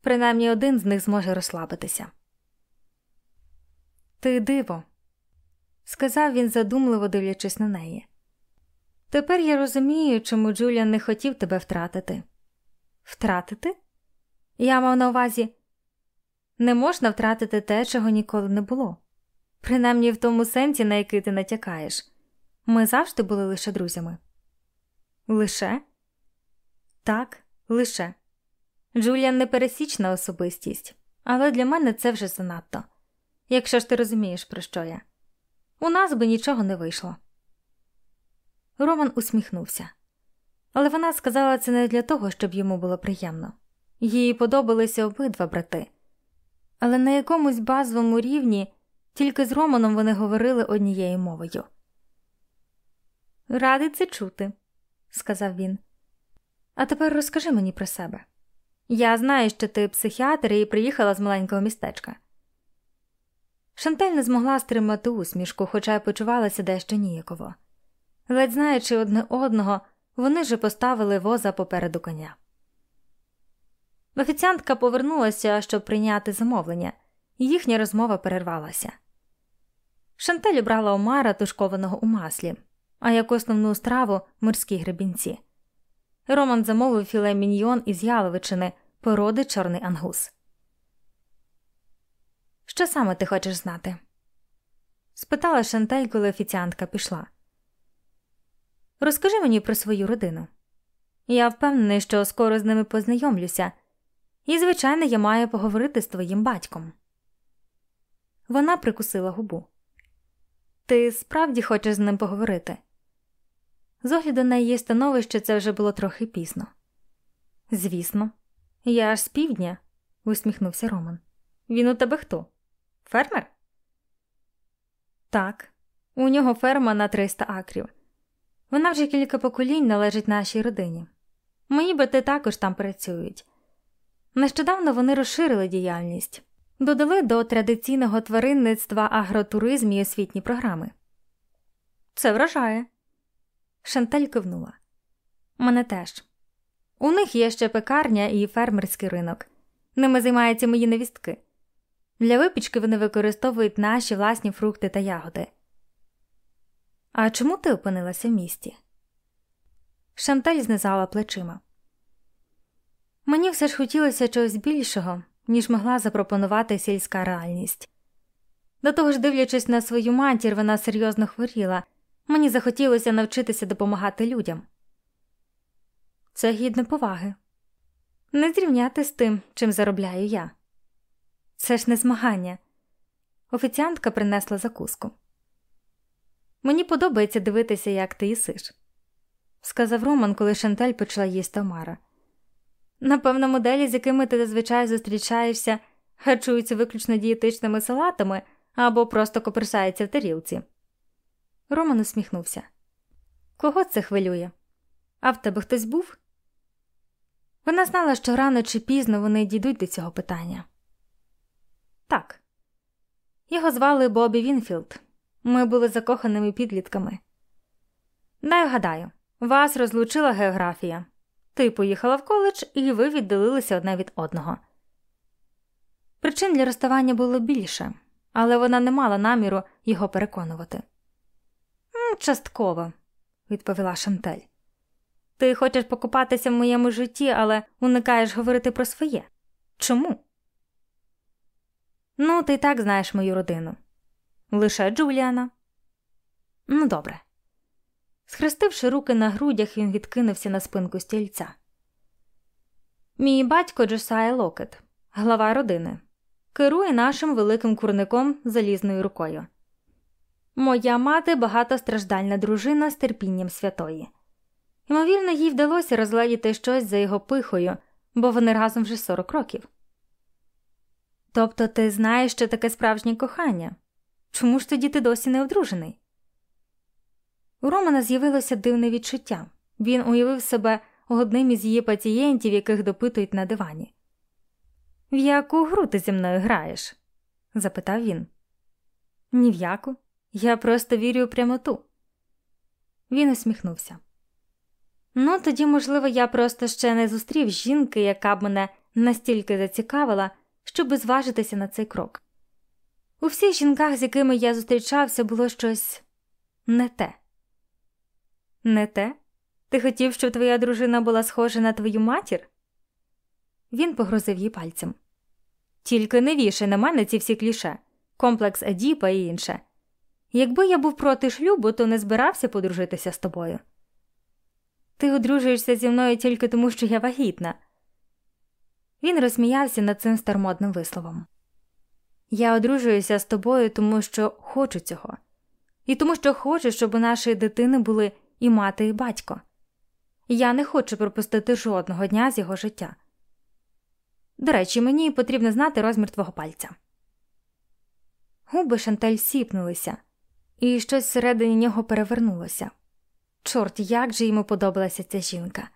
Принаймні один з них зможе розслабитися. Ти диво, сказав він, задумливо дивлячись на неї. Тепер я розумію, чому Джуліан не хотів тебе втратити. Втратити? Я мав на увазі не можна втратити те, чого ніколи не було. Принаймні в тому сенсі, на який ти натякаєш. Ми завжди були лише друзями. Лише? Так, лише. Джуліан непересічна особистість, але для мене це вже занадто. Якщо ж ти розумієш, про що я. У нас би нічого не вийшло. Роман усміхнувся, але вона сказала це не для того, щоб йому було приємно. Їй подобалися обидва брати, але на якомусь базовому рівні тільки з Романом вони говорили однією мовою. Радий це чути, сказав він. А тепер розкажи мені про себе. Я знаю, що ти психіатр і приїхала з маленького містечка. Шантель не змогла стримати усмішку, хоча й почувалася дещо ніяково. Ледь знаючи одне одного, вони вже поставили воза попереду коня. Офіціантка повернулася, щоб прийняти замовлення, і їхня розмова перервалася. Шантель брала омара, тушкованого у маслі, а як основну страву морські гребінці. Роман замовив філе міньйон із яловичини, породи чорний ангус. Що саме ти хочеш знати? спитала Шантель, коли офіціантка пішла. Розкажи мені про свою родину. Я впевнений, що скоро з ними познайомлюся, і, звичайно, я маю поговорити з твоїм батьком. Вона прикусила губу. Ти справді хочеш з ним поговорити? З огляду на її становище це вже було трохи пізно. Звісно, я аж з півдня, усміхнувся Роман. Він у тебе хто? Фермер? Так, у нього ферма на 300 акрів. Вона вже кілька поколінь належить нашій родині. Мої брати також там працюють. Нещодавно вони розширили діяльність, додали до традиційного тваринництва агротуризм і освітні програми. Це вражає. Шантель кивнула. Мене теж. У них є ще пекарня і фермерський ринок. Ними займаються мої невістки. Для випічки вони використовують наші власні фрукти та ягоди. А чому ти опинилася в місті? Шантель знизала плечима. Мені все ж хотілося чогось більшого, ніж могла запропонувати сільська реальність. До того ж, дивлячись на свою матір, вона серйозно хворіла, мені захотілося навчитися допомагати людям. Це гідне поваги. Не зрівняти з тим, чим заробляю я. Це ж не змагання. Офіціантка принесла закуску. Мені подобається дивитися, як ти їсиш, сказав Роман, коли Шантель почала їсти Омара. Напевно, моделі, з якими ти зазвичай зустрічаєшся, харчуються виключно дієтичними салатами або просто коперсаються в тарілці. Роман усміхнувся. Кого це хвилює? А в тебе хтось був? Вона знала, що рано чи пізно вони дійдуть до цього питання. Так, його звали Бобі Вінфілд. Ми були закоханими підлітками. Дай гадаю, вас розлучила географія. Ти поїхала в коледж, і ви віддалилися одне від одного. Причин для розставання було більше, але вона не мала наміру його переконувати. Частково, відповіла Шантель. Ти хочеш покопатися в моєму житті, але уникаєш говорити про своє. Чому? Ну, ти так знаєш мою родину. Лише Джуліана. Ну, добре. Схрестивши руки на грудях, він відкинувся на спинку стільця. Мій батько Джосай Локет, глава родини, керує нашим великим курником залізною рукою. Моя мати багатостраждальна дружина з терпінням святої. Ймовірно, їй вдалося розладіти щось за його пихою, бо вони разом вже 40 років. Тобто ти знаєш, що таке справжнє кохання? Чому ж тоді ти досі не одружений? У Романа з'явилося дивне відчуття він уявив себе одним із її пацієнтів, яких допитують на дивані. В яку гру ти зі мною граєш? запитав він. Ні в яку. Я просто вірю у прямоту. Він усміхнувся. Ну, тоді, можливо, я просто ще не зустрів жінки, яка б мене настільки зацікавила, щоб зважитися на цей крок. У всіх жінках, з якими я зустрічався, було щось не те. Не те? Ти хотів, щоб твоя дружина була схожа на твою матір? Він погрозив їй пальцем. Тільки не вішай на мене ці всі кліше, комплекс Едіпа і інше. Якби я був проти шлюбу, то не збирався подружитися з тобою. Ти одружуєшся зі мною тільки тому, що я вагітна. Він розсміявся над цим стармодним висловом. Я одружуюся з тобою, тому що хочу цього, і тому, що хочу, щоб у нашої дитини були і мати, і батько. Я не хочу пропустити жодного дня з його життя. До речі, мені потрібно знати розмір твого пальця. Губи Шантель сіпнулися, і щось всередині нього перевернулося. Чорт, як же йому подобалася ця жінка.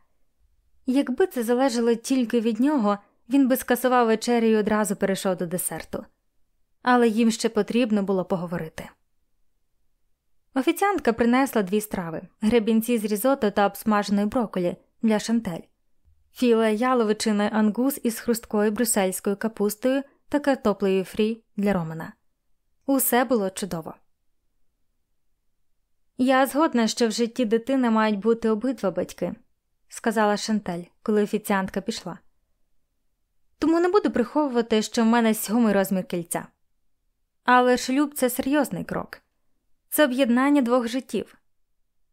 Якби це залежало тільки від нього, він би скасував вечерю і одразу перейшов до десерту, але їм ще потрібно було поговорити. Офіціантка принесла дві страви гребінці з різото та обсмаженої броколі для шантель, філе яловичини ангус із хрусткою брюссельською капустою та картоплею фрі для Романа. Усе було чудово. Я згодна, що в житті дитини мають бути обидва батьки, сказала Шантель, коли офіціантка пішла. Тому не буду приховувати, що в мене сьомий розмір кільця. Але шлюб це серйозний крок, це об'єднання двох життів.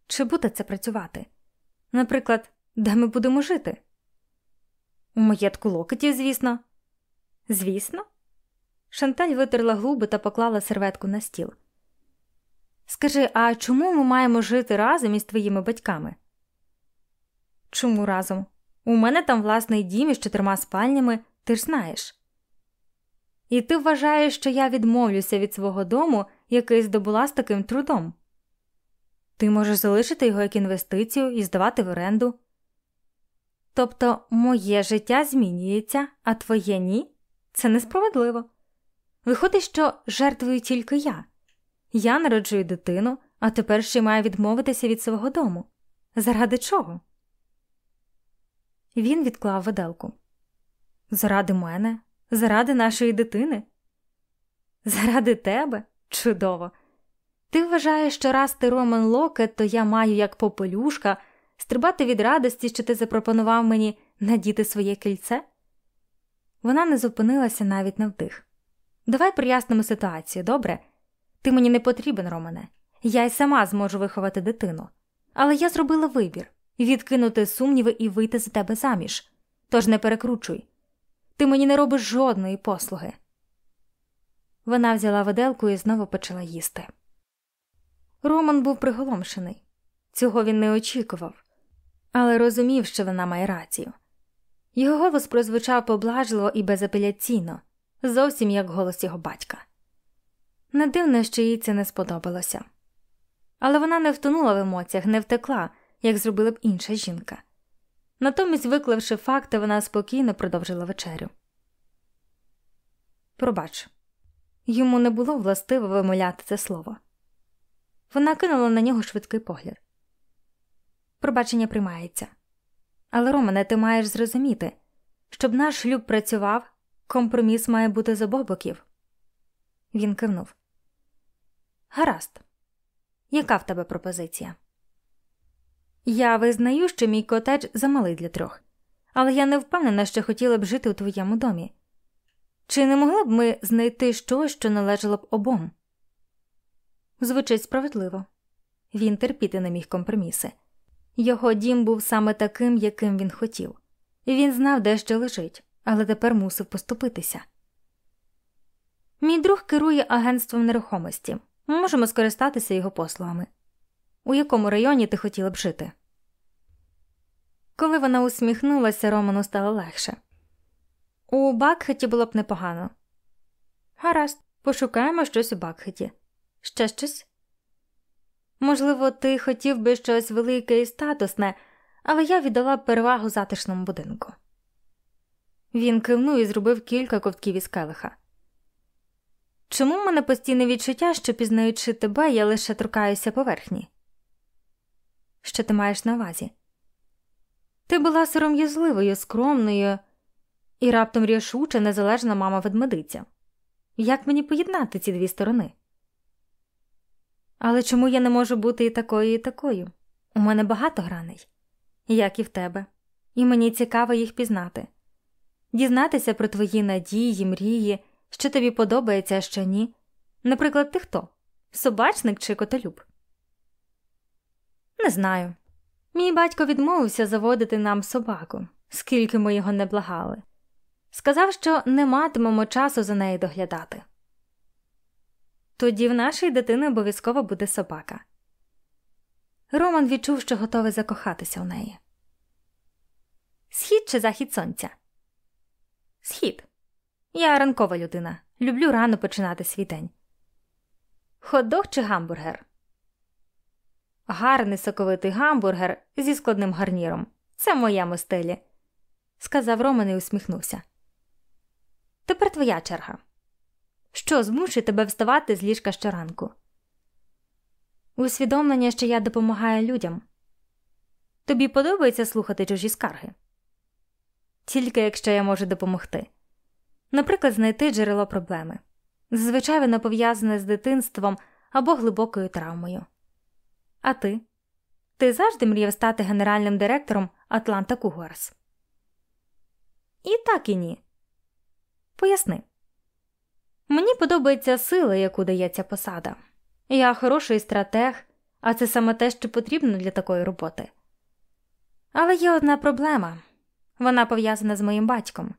Чи буде це працювати? Наприклад, де ми будемо жити? У маєтку локотів, звісно. Звісно. Шанталь витерла глуби та поклала серветку на стіл. Скажи, а чому ми маємо жити разом із твоїми батьками? Чому разом? У мене там власний дім із чотирма спальнями, ти ж знаєш. І ти вважаєш, що я відмовлюся від свого дому, який здобула з таким трудом. Ти можеш залишити його як інвестицію і здавати в оренду. Тобто моє життя змінюється, а твоє ні? Це несправедливо. Виходить, що жертвую тільки я. Я народжую дитину, а тепер ще маю відмовитися від свого дому. Заради чого? Він відклав виделку. Заради мене, заради нашої дитини? Заради тебе? Чудово. Ти вважаєш, що раз ти Роман Локет, то я маю, як попелюшка, стрибати від радості, що ти запропонував мені надіти своє кільце? Вона не зупинилася навіть на вдих. Давай прояснимо ситуацію, добре? Ти мені не потрібен, Романе. Я й сама зможу виховати дитину. Але я зробила вибір відкинути сумніви і вийти за тебе заміж. Тож не перекручуй. Ти мені не робиш жодної послуги. Вона взяла виделку і знову почала їсти. Роман був приголомшений. Цього він не очікував, але розумів, що вона має рацію. Його голос прозвучав поблажливо і безапеляційно, зовсім як голос його батька. Не дивно, що їй це не сподобалося. Але вона не втонула в емоціях, не втекла, як зробила б інша жінка. Натомість, виклавши факти, вона спокійно продовжила вечерю. Пробач, йому не було властиво вимовляти це слово. Вона кинула на нього швидкий погляд. Пробачення приймається. Але, Романе, ти маєш зрозуміти, щоб наш шлюб працював, компроміс має бути з обох боків. Він кивнув. Гаразд, яка в тебе пропозиція? Я визнаю, що мій котедж замалий для трьох, але я не впевнена, що хотіла б жити у твоєму домі. Чи не могли б ми знайти щось, що належало б обом? Звучить справедливо він терпіти не міг компроміси. Його дім був саме таким, яким він хотів, він знав, де що лежить, але тепер мусив поступитися. Мій друг керує агентством нерухомості. Ми можемо скористатися його послугами. У якому районі ти хотіла б жити? Коли вона усміхнулася, Роману стало легше. У Бакхеті було б непогано. Гаразд, пошукаємо щось у Бакхеті. Ще щось? Можливо, ти хотів би щось велике і статусне, але я віддала перевагу затишному будинку. Він кивнув і зробив кілька ковтків із келиха. Чому в мене постійне відчуття, що пізнаючи тебе, я лише торкаюся поверхні? Що ти маєш на увазі? Ти була сором'язливою, скромною і раптом рішуча, незалежна мама ведмедиця. Як мені поєднати ці дві сторони? Але чому я не можу бути і такою, і такою? У мене багато граней, як і в тебе, і мені цікаво їх пізнати, дізнатися про твої надії, мрії, що тобі подобається, що ні. Наприклад, ти хто? Собачник чи котолюб? Не знаю. Мій батько відмовився заводити нам собаку, скільки ми його не благали. Сказав, що не матимемо часу за нею доглядати. Тоді в нашій дитини обов'язково буде собака. Роман відчув, що готовий закохатися в неї. Схід чи захід сонця? Схід. Я ранкова людина. Люблю рано починати свій день. Хот-дог чи гамбургер? Гарний соковитий гамбургер зі складним гарніром. Це в моєму стилі, сказав Роман і усміхнувся. Тепер твоя черга. Що змушує тебе вставати з ліжка щоранку? Усвідомлення, що я допомагаю людям. Тобі подобається слухати чужі скарги? Тільки якщо я можу допомогти. Наприклад, знайти джерело проблеми. Зазвичай воно пов'язане з дитинством або глибокою травмою. А ти? Ти завжди мріяв стати генеральним директором Атланта Кугуарс? І так і ні. Поясни. Мені подобається сила, яку дає ця посада. Я хороший стратег, а це саме те, що потрібно для такої роботи. Але є одна проблема вона пов'язана з моїм батьком.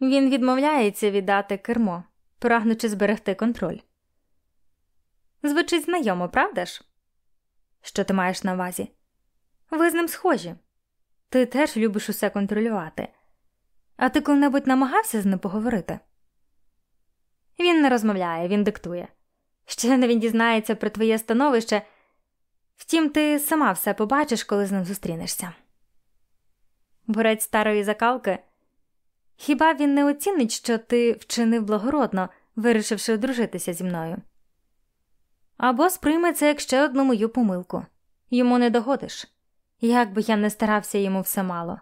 Він відмовляється віддати кермо, прагнучи зберегти контроль. Звучить знайомо, правда ж? Що ти маєш на увазі? Ви з ним схожі. Ти теж любиш усе контролювати. А ти коли-небудь намагався з ним поговорити? Він не розмовляє, він диктує. Ще не він дізнається про твоє становище, втім, ти сама все побачиш, коли з ним зустрінешся. Борець старої закалки. Хіба він не оцінить, що ти вчинив благородно, вирішивши одружитися зі мною? Або сприйме це як ще одну мою помилку йому не догодиш, як би я не старався йому все мало.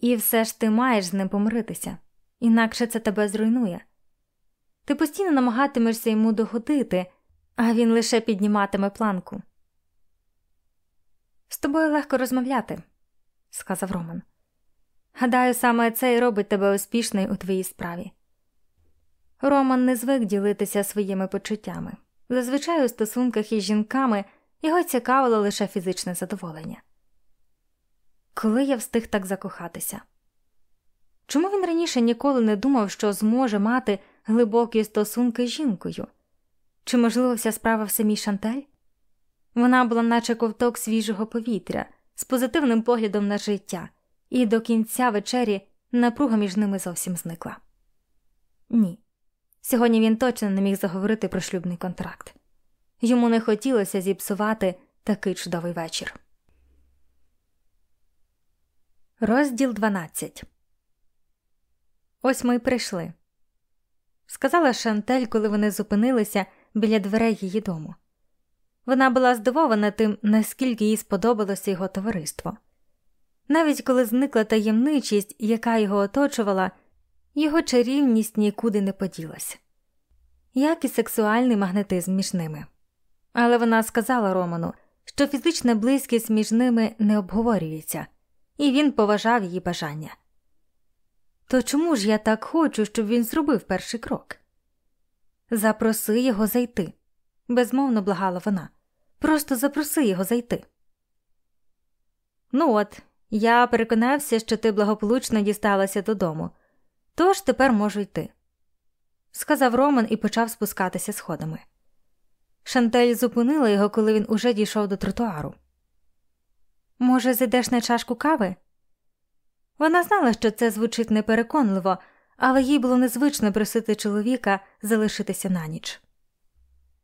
І все ж ти маєш з ним помиритися, інакше це тебе зруйнує. Ти постійно намагатимешся йому догодити, а він лише підніматиме планку. З тобою легко розмовляти, сказав Роман. Гадаю, саме це і робить тебе успішною у твоїй справі. Роман не звик ділитися своїми почуттями. Зазвичай у стосунках із жінками його цікавило лише фізичне задоволення. Коли я встиг так закохатися? Чому він раніше ніколи не думав, що зможе мати глибокі стосунки з жінкою? Чи, можливо, вся справа в самій Шантель? Вона була, наче ковток свіжого повітря, з позитивним поглядом на життя, і до кінця вечері напруга між ними зовсім зникла. Ні. Сьогодні він точно не міг заговорити про шлюбний контракт. Йому не хотілося зіпсувати такий чудовий вечір. Розділ 12 Ось ми й прийшли, сказала Шантель, коли вони зупинилися біля дверей її дому. Вона була здивована тим, наскільки їй сподобалося його товариство. Навіть коли зникла таємничість, яка його оточувала, його чарівність нікуди не поділася, як і сексуальний магнетизм між ними. Але вона сказала Роману, що фізична близькість між ними не обговорюється, і він поважав її бажання. То чому ж я так хочу, щоб він зробив перший крок? Запроси його зайти, безмовно благала вона. Просто запроси його зайти. Ну от, я переконався, що ти благополучно дісталася додому, тож тепер можу йти, сказав Роман і почав спускатися сходами. Шантель зупинила його, коли він уже дійшов до тротуару. Може, зайдеш на чашку кави? Вона знала, що це звучить непереконливо, але їй було незвично просити чоловіка залишитися на ніч.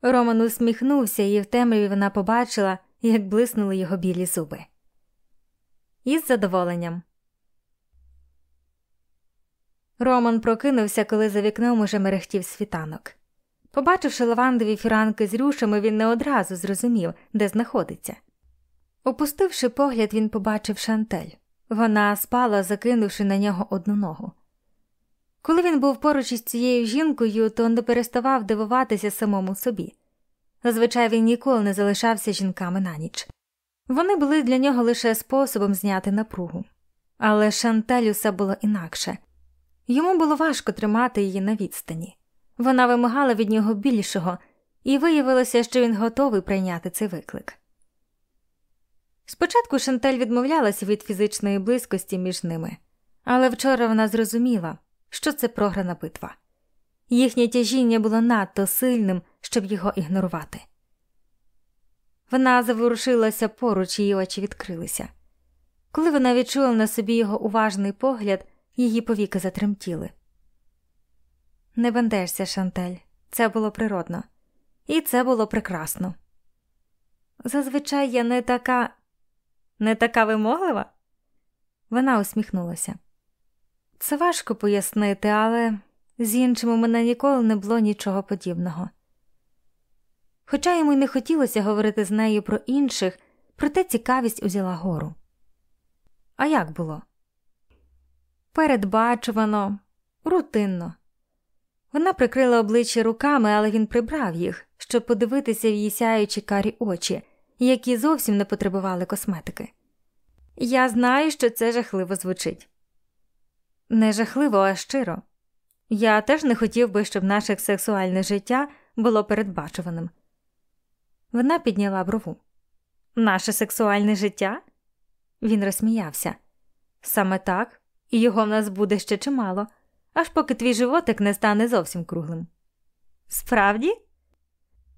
Роман усміхнувся, і в темряві вона побачила, як блиснули його білі зуби. Із задоволенням. Роман прокинувся, коли за вікном уже мерехтів світанок. Побачивши лавандові фіранки з рюшами, він не одразу зрозумів, де знаходиться. Опустивши погляд, він побачив шантель. Вона спала, закинувши на нього одну ногу. Коли він був поруч із цією жінкою, то не переставав дивуватися самому собі. Зазвичай він ніколи не залишався жінками на ніч. Вони були для нього лише способом зняти напругу. Але Шантель усе було інакше йому було важко тримати її на відстані. Вона вимагала від нього більшого, і виявилося, що він готовий прийняти цей виклик. Спочатку Шантель відмовлялася від фізичної близькості між ними, але вчора вона зрозуміла, що це програна битва. Їхнє тяжіння було надто сильним, щоб його ігнорувати. Вона заворушилася поруч, її очі відкрилися. Коли вона відчула на собі його уважний погляд, її повіки затремтіли. Не бендешся, Шантель, це було природно, і це було прекрасно. Зазвичай я не така, не така вимоглива. Вона усміхнулася. Це важко пояснити, але з іншим у мене ніколи не було нічого подібного. Хоча йому й не хотілося говорити з нею про інших, проте цікавість узяла гору. А як було? Передбачувано, рутинно. Вона прикрила обличчя руками, але він прибрав їх, щоб подивитися в її сяючі карі очі, які зовсім не потребували косметики. Я знаю, що це жахливо звучить. Не жахливо, а щиро. Я теж не хотів би, щоб наше сексуальне життя було передбачуваним. Вона підняла брову. Наше сексуальне життя? Він розсміявся. Саме так, і його в нас буде ще чимало, аж поки твій животик не стане зовсім круглим. Справді?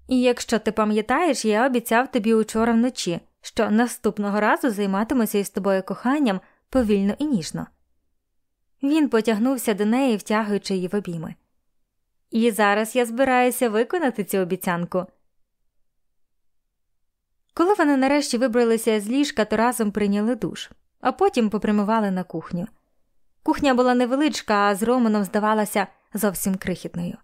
І якщо ти пам'ятаєш, я обіцяв тобі учора вночі, що наступного разу займатимуся із тобою коханням повільно і ніжно. Він потягнувся до неї, втягуючи її в обійми. І зараз я збираюся виконати цю обіцянку. Коли вони нарешті вибралися з ліжка, то разом прийняли душ, а потім попрямували на кухню. Кухня була невеличка, а з Романом здавалася зовсім крихітною.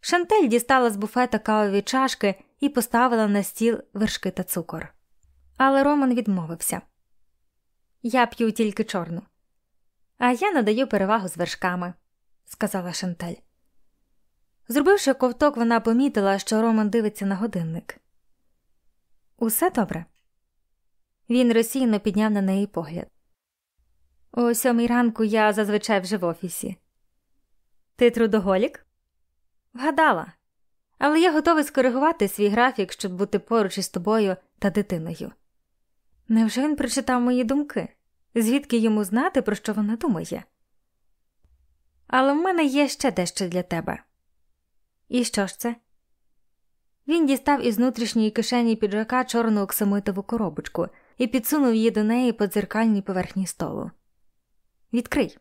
Шантель дістала з буфета кавові чашки і поставила на стіл вершки та цукор. Але Роман відмовився Я п'ю тільки чорну. А я надаю перевагу з вершками, сказала Шантель. Зробивши ковток, вона помітила, що Роман дивиться на годинник. Усе добре. Він розсійно підняв на неї погляд. О сьомій ранку я зазвичай вже в офісі. Ти трудоголік? Вгадала, але я готовий скоригувати свій графік, щоб бути поруч із тобою та дитиною. Невже він прочитав мої думки? Звідки йому знати, про що вона думає? Але в мене є ще дещо для тебе. І що ж це? Він дістав із внутрішньої кишені піджака чорну оксамитову коробочку і підсунув її до неї по дзеркальній поверхні столу. Відкрий.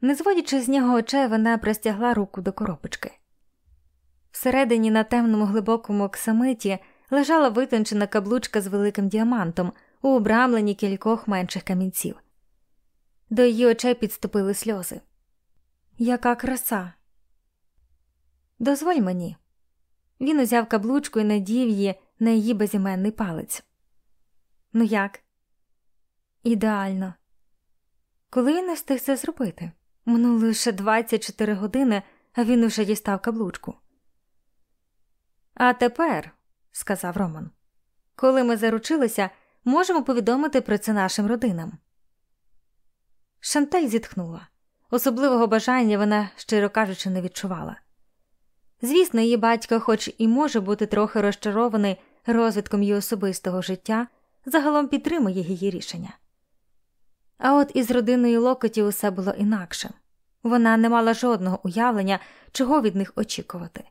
Не зводячи з нього очей, вона простягла руку до коробочки. Всередині на темному глибокому оксамиті лежала витончена каблучка з великим діамантом у обрамленні кількох менших камінців. До її очей підступили сльози. Яка краса! Дозволь мені. Він узяв каблучку і надів її на її безіменний палець. Ну як? Ідеально. Коли він не встиг це зробити? Минуло лише 24 години, а він уже дістав каблучку. А тепер, сказав Роман, коли ми заручилися, можемо повідомити про це нашим родинам. Шантель зітхнула. Особливого бажання вона, щиро кажучи, не відчувала. Звісно, її батько, хоч і може бути трохи розчарований розвитком її особистого життя, загалом підтримує її рішення. А от із родиною Локоті усе було інакше вона не мала жодного уявлення, чого від них очікувати.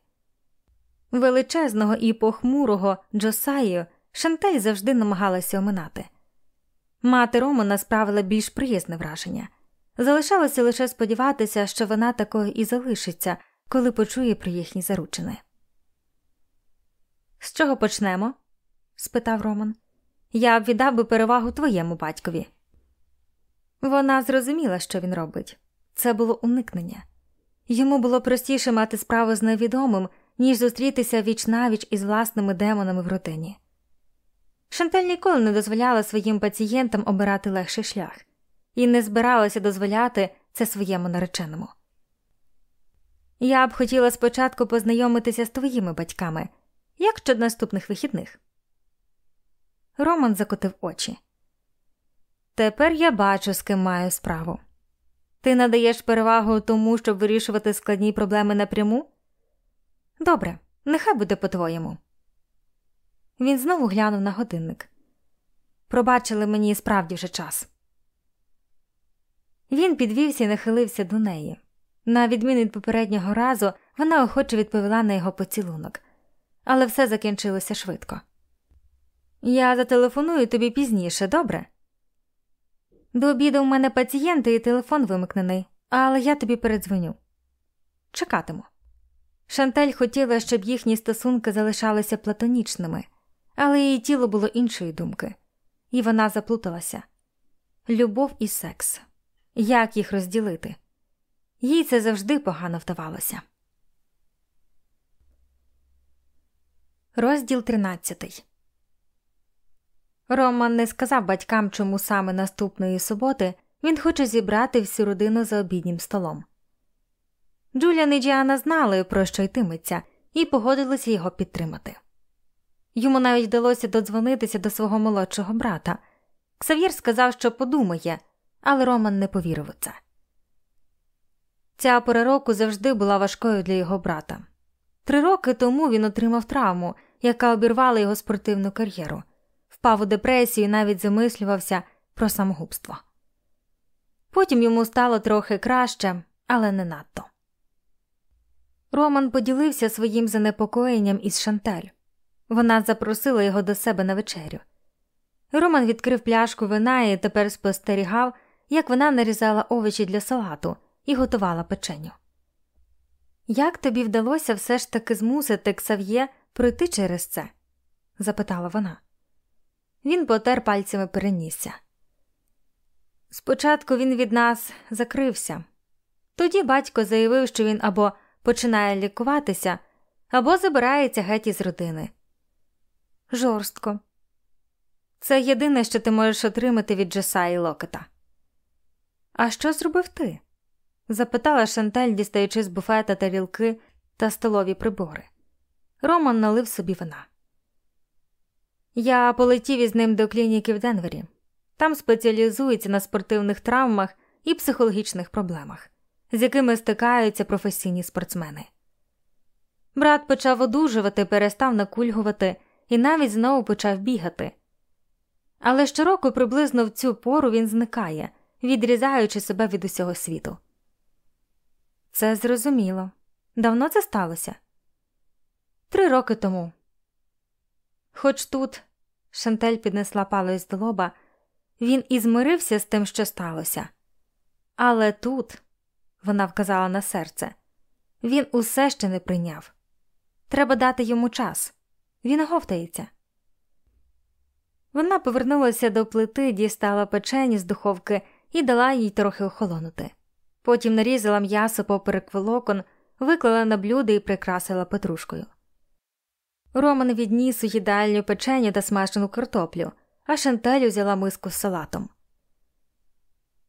Величезного і похмурого Джосаю Шантель завжди намагалася оминати. Мати Романа справила більш приязне враження. Залишалося лише сподіватися, що вона такою і залишиться, коли почує про їхні заручини. З чого почнемо? спитав Роман. Я б віддав би перевагу твоєму батькові. Вона зрозуміла, що він робить. це було уникнення. Йому було простіше мати справу з невідомим, ніж зустрітися віч навіч із власними демонами в рутині. Шантель ніколи не дозволяла своїм пацієнтам обирати легший шлях і не збиралася дозволяти це своєму нареченому. Я б хотіла спочатку познайомитися з твоїми батьками, як щодо наступних вихідних. Роман закотив очі. Тепер я бачу, з ким маю справу. Ти надаєш перевагу тому, щоб вирішувати складні проблеми напряму? Добре, нехай буде по-твоєму. Він знову глянув на годинник. Пробачили мені справді вже час. Він підвівся і нахилився до неї. На відміну від попереднього разу, вона охоче відповіла на його поцілунок, але все закінчилося швидко. Я зателефоную тобі пізніше, добре? До обіду у мене пацієнти і телефон вимикнений, але я тобі передзвоню. Чекатиму. Шантель хотіла, щоб їхні стосунки залишалися платонічними, але її тіло було іншої думки, і вона заплуталася любов і секс. Як їх розділити? Їй це завжди погано вдавалося. Розділ 13 Роман не сказав батькам, чому саме наступної суботи він хоче зібрати всю родину за обіднім столом. Джуліан і Діана знали, про що йтиметься, і погодилися його підтримати. Йому навіть вдалося додзвонитися до свого молодшого брата. Ксав'єр сказав, що подумає, але Роман не повірив у це. Ця пора року завжди була важкою для його брата. Три роки тому він отримав травму, яка обірвала його спортивну кар'єру, впав у депресію і навіть замислювався про самогубство. Потім йому стало трохи краще, але не надто. Роман поділився своїм занепокоєнням із Шантель. Вона запросила його до себе на вечерю. Роман відкрив пляшку вина і тепер спостерігав, як вона нарізала овочі для салату і готувала печеню. Як тобі вдалося все ж таки змусити Ксав'є пройти через це? запитала вона. Він потер пальцями перенісся. Спочатку він від нас закрився. Тоді батько заявив, що він або починає лікуватися, або забирається геть із родини. Жорстко. Це єдине, що ти можеш отримати від Джеса і Локета. А що зробив ти? запитала Шантель, дістаючи з буфета тарілки та столові прибори. Роман налив собі вина. Я полетів із ним до клініки в Денвері. Там спеціалізується на спортивних травмах і психологічних проблемах, з якими стикаються професійні спортсмени. Брат почав одужувати, перестав накульгувати і навіть знову почав бігати. Але щороку приблизно в цю пору він зникає, відрізаючи себе від усього світу. Це зрозуміло. Давно це сталося? Три роки тому. Хоч тут Шантель піднесла палець до лоба, він і змирився з тим, що сталося. Але тут, вона вказала на серце, він усе ще не прийняв. Треба дати йому час. Він оговтається. Вона повернулася до плити, дістала печені з духовки і дала їй трохи охолонути. Потім нарізала м'ясо поперек волокон, виклала на блюдо і прикрасила петрушкою. Роман відніс у їдальню печеню та смажену картоплю, а Шантель взяла миску з салатом.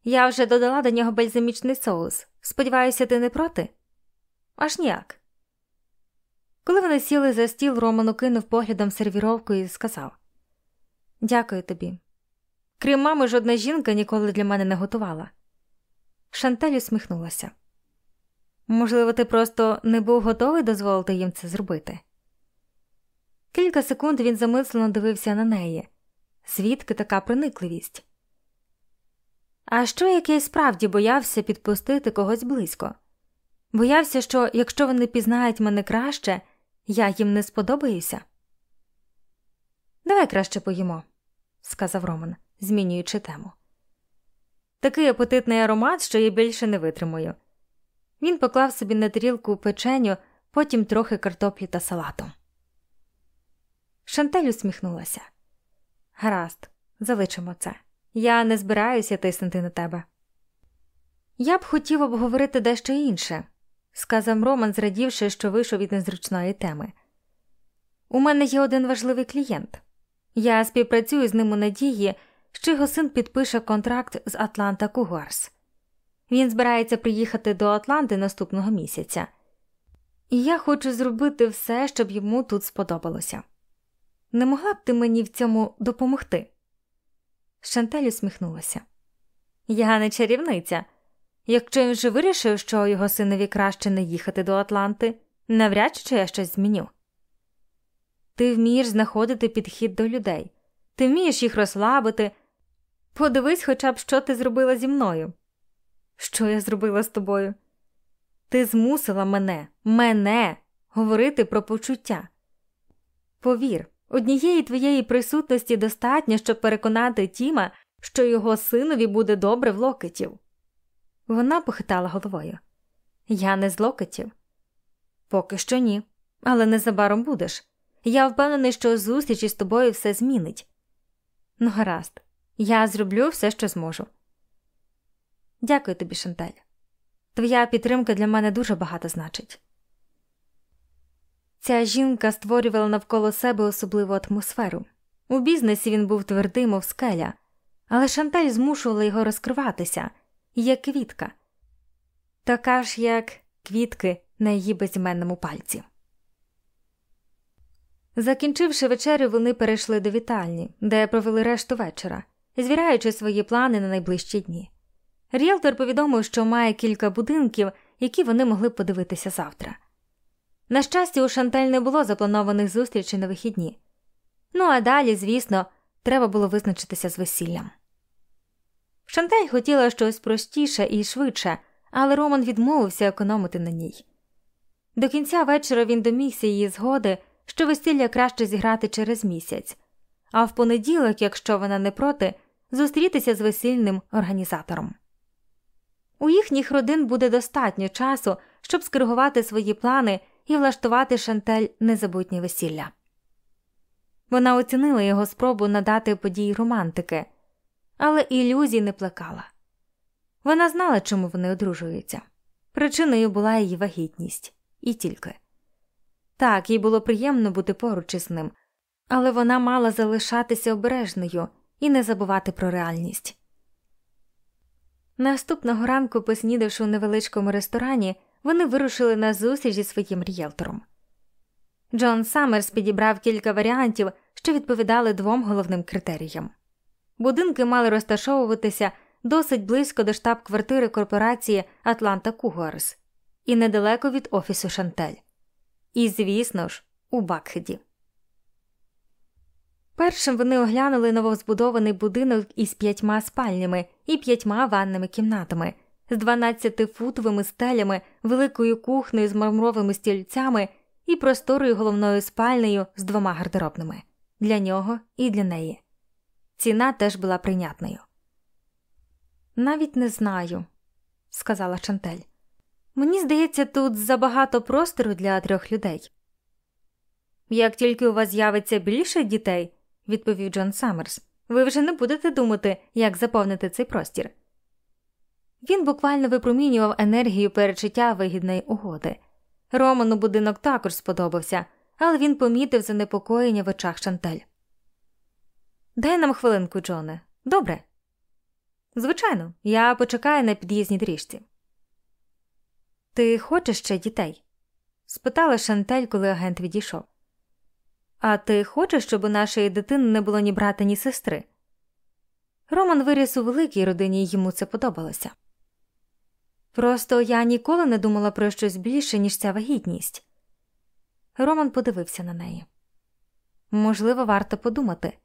Я вже додала до нього бальзамічний соус. Сподіваюся, ти не проти? Аж ніяк. Коли вони сіли за стіл, Роман укинув поглядом сервіровку і сказав Дякую тобі. Крім мами, жодна жінка ніколи для мене не готувала. Шантель усміхнулася. Можливо, ти просто не був готовий дозволити їм це зробити. Кілька секунд він замислено дивився на неї, звідки така проникливість. А що як я справді боявся підпустити когось близько? Боявся, що якщо вони пізнають мене краще, я їм не сподобаюся. Давай краще поїмо, сказав Роман, змінюючи тему. Такий апетитний аромат, що я більше не витримую. Він поклав собі на тарілку печеню, потім трохи картоплі та салату. Шантель усміхнулася. Гаразд, залишимо це. Я не збираюся тиснути на тебе. Я б хотів обговорити дещо інше, сказав Роман, зрадівши, що вийшов від незручної теми. У мене є один важливий клієнт. Я співпрацюю з ним у надії, що його син підпише контракт з Атланта Кугарс. Він збирається приїхати до Атланти наступного місяця, і я хочу зробити все, щоб йому тут сподобалося. Не могла б ти мені в цьому допомогти? Шантель усміхнулася. Я не чарівниця. Якщо він вже вирішив, що його синові краще не їхати до Атланти, навряд чи я щось зміню. Ти вмієш знаходити підхід до людей, ти вмієш їх розслабити. Подивись хоча б, що ти зробила зі мною. Що я зробила з тобою? Ти змусила мене, мене говорити про почуття. Повір, однієї твоєї присутності достатньо, щоб переконати Тіма, що його синові буде добре в локетів. Вона похитала головою. Я не з локетів. Поки що ні, але незабаром будеш. Я впевнений, що зустріч із тобою все змінить. Ну, гаразд, я зроблю все, що зможу. Дякую тобі, Шантель. Твоя підтримка для мене дуже багато значить. Ця жінка створювала навколо себе особливу атмосферу. У бізнесі він був твердий, мов скеля, але Шантель змушувала його розкриватися, як квітка, така ж, як квітки на її безіменному пальці. Закінчивши вечерю, вони перейшли до вітальні, де провели решту вечора, звіряючи свої плани на найближчі дні. Ріелтор повідомив, що має кілька будинків, які вони могли подивитися завтра. На щастя, у Шантель не було запланованих зустрічей на вихідні. Ну а далі, звісно, треба було визначитися з весіллям. Шантель хотіла щось простіше і швидше, але Роман відмовився економити на ній. До кінця вечора він домігся її згоди, що весілля краще зіграти через місяць, а в понеділок, якщо вона не проти, зустрітися з весільним організатором. У їхніх родин буде достатньо часу, щоб скоригувати свої плани і влаштувати Шантель незабутнє весілля. Вона оцінила його спробу надати події романтики, але ілюзій не плекала. Вона знала, чому вони одружуються. Причиною була її вагітність і тільки. Так, їй було приємно бути поруч із ним, але вона мала залишатися обережною і не забувати про реальність. Наступного ранку, поснідавши у невеличкому ресторані, вони вирушили на зустріч зі своїм рієлтором. Джон Саммерс підібрав кілька варіантів, що відповідали двом головним критеріям. Будинки мали розташовуватися досить близько до штаб-квартири корпорації Атланта Кугуарс і недалеко від офісу Шантель. І, звісно ж, у Бакхеді. Першим вони оглянули новозбудований будинок із п'ятьма спальнями і п'ятьма ванними кімнатами, з 12-футовими стелями, великою кухнею з мармуровими стільцями і просторою головною спальнею з двома гардеробними для нього і для неї. Ціна теж була прийнятною. Навіть не знаю, сказала Чантель. Мені здається, тут забагато простору для трьох людей. Як тільки у вас з'явиться більше дітей, відповів Джон Саммерс, ви вже не будете думати, як заповнити цей простір. Він буквально випромінював енергію перечуття вигідної угоди. Роману будинок також сподобався, але він помітив занепокоєння в очах Шантель. Дай нам хвилинку, Джоне. Добре. Звичайно, я почекаю на під'їзній доріжці. Ти хочеш ще дітей? спитала Шантель, коли агент відійшов. А ти хочеш, щоб у нашої дитини не було ні брата, ні сестри? Роман виріс у великій родині і йому це подобалося. Просто я ніколи не думала про щось більше, ніж ця вагітність. Роман подивився на неї. Можливо, варто подумати.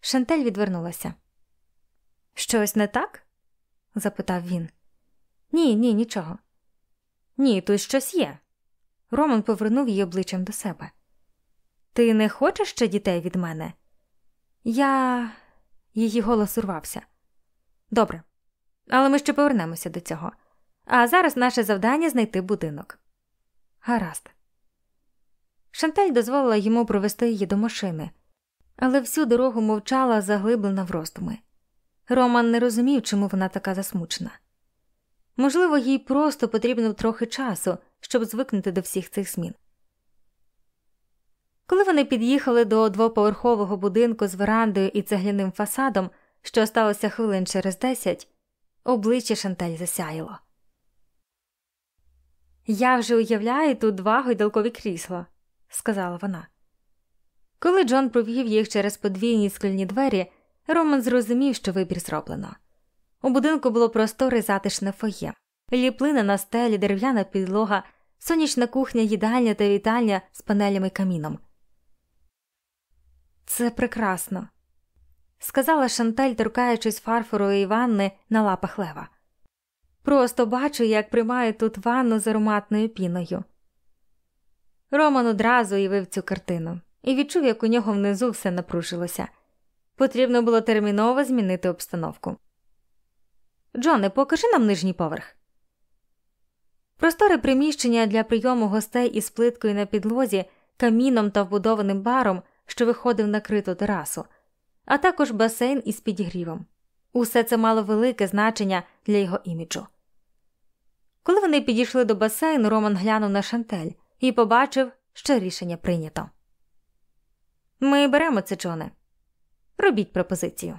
Шантель відвернулася. Щось не так? запитав він. Ні, ні, нічого. Ні, тут щось є. Роман повернув її обличчям до себе. Ти не хочеш ще дітей від мене? Я. Її голос урвався. Добре, але ми ще повернемося до цього. А зараз наше завдання знайти будинок. Гаразд. Шантель дозволила йому провести її до машини, але всю дорогу мовчала заглиблена в роздуми. Роман не розумів, чому вона така засмучена. Можливо, їй просто потрібно трохи часу, щоб звикнути до всіх цих змін. Коли вони під'їхали до двоповерхового будинку з верандою і цегляним фасадом, що сталося хвилин через десять, обличчя Шантель засяяло. Я вже уявляю тут два гойдалкові крісла, сказала вона. Коли Джон провів їх через подвійні скляні двері, Роман зрозумів, що вибір зроблено. У будинку було просторе затишне фоє, ліплина на стелі, дерев'яна підлога, сонячна кухня, їдальня та вітальня з панелями каміном. Це прекрасно, сказала Шантель, торкаючись фарфорової ванни на лапах лева. Просто бачу, як приймаю тут ванну з ароматною піною. Роман одразу уявив цю картину і відчув, як у нього внизу все напружилося. Потрібно було терміново змінити обстановку. Джоне, покажи нам нижній поверх. Просторе приміщення для прийому гостей із плиткою на підлозі, каміном та вбудованим баром, що виходив на криту терасу, а також басейн із підігрівом. Усе це мало велике значення для його іміджу. Коли вони підійшли до басейну, Роман глянув на шантель і побачив, що рішення прийнято. Ми беремо це, Джоне. Робіть пропозицію.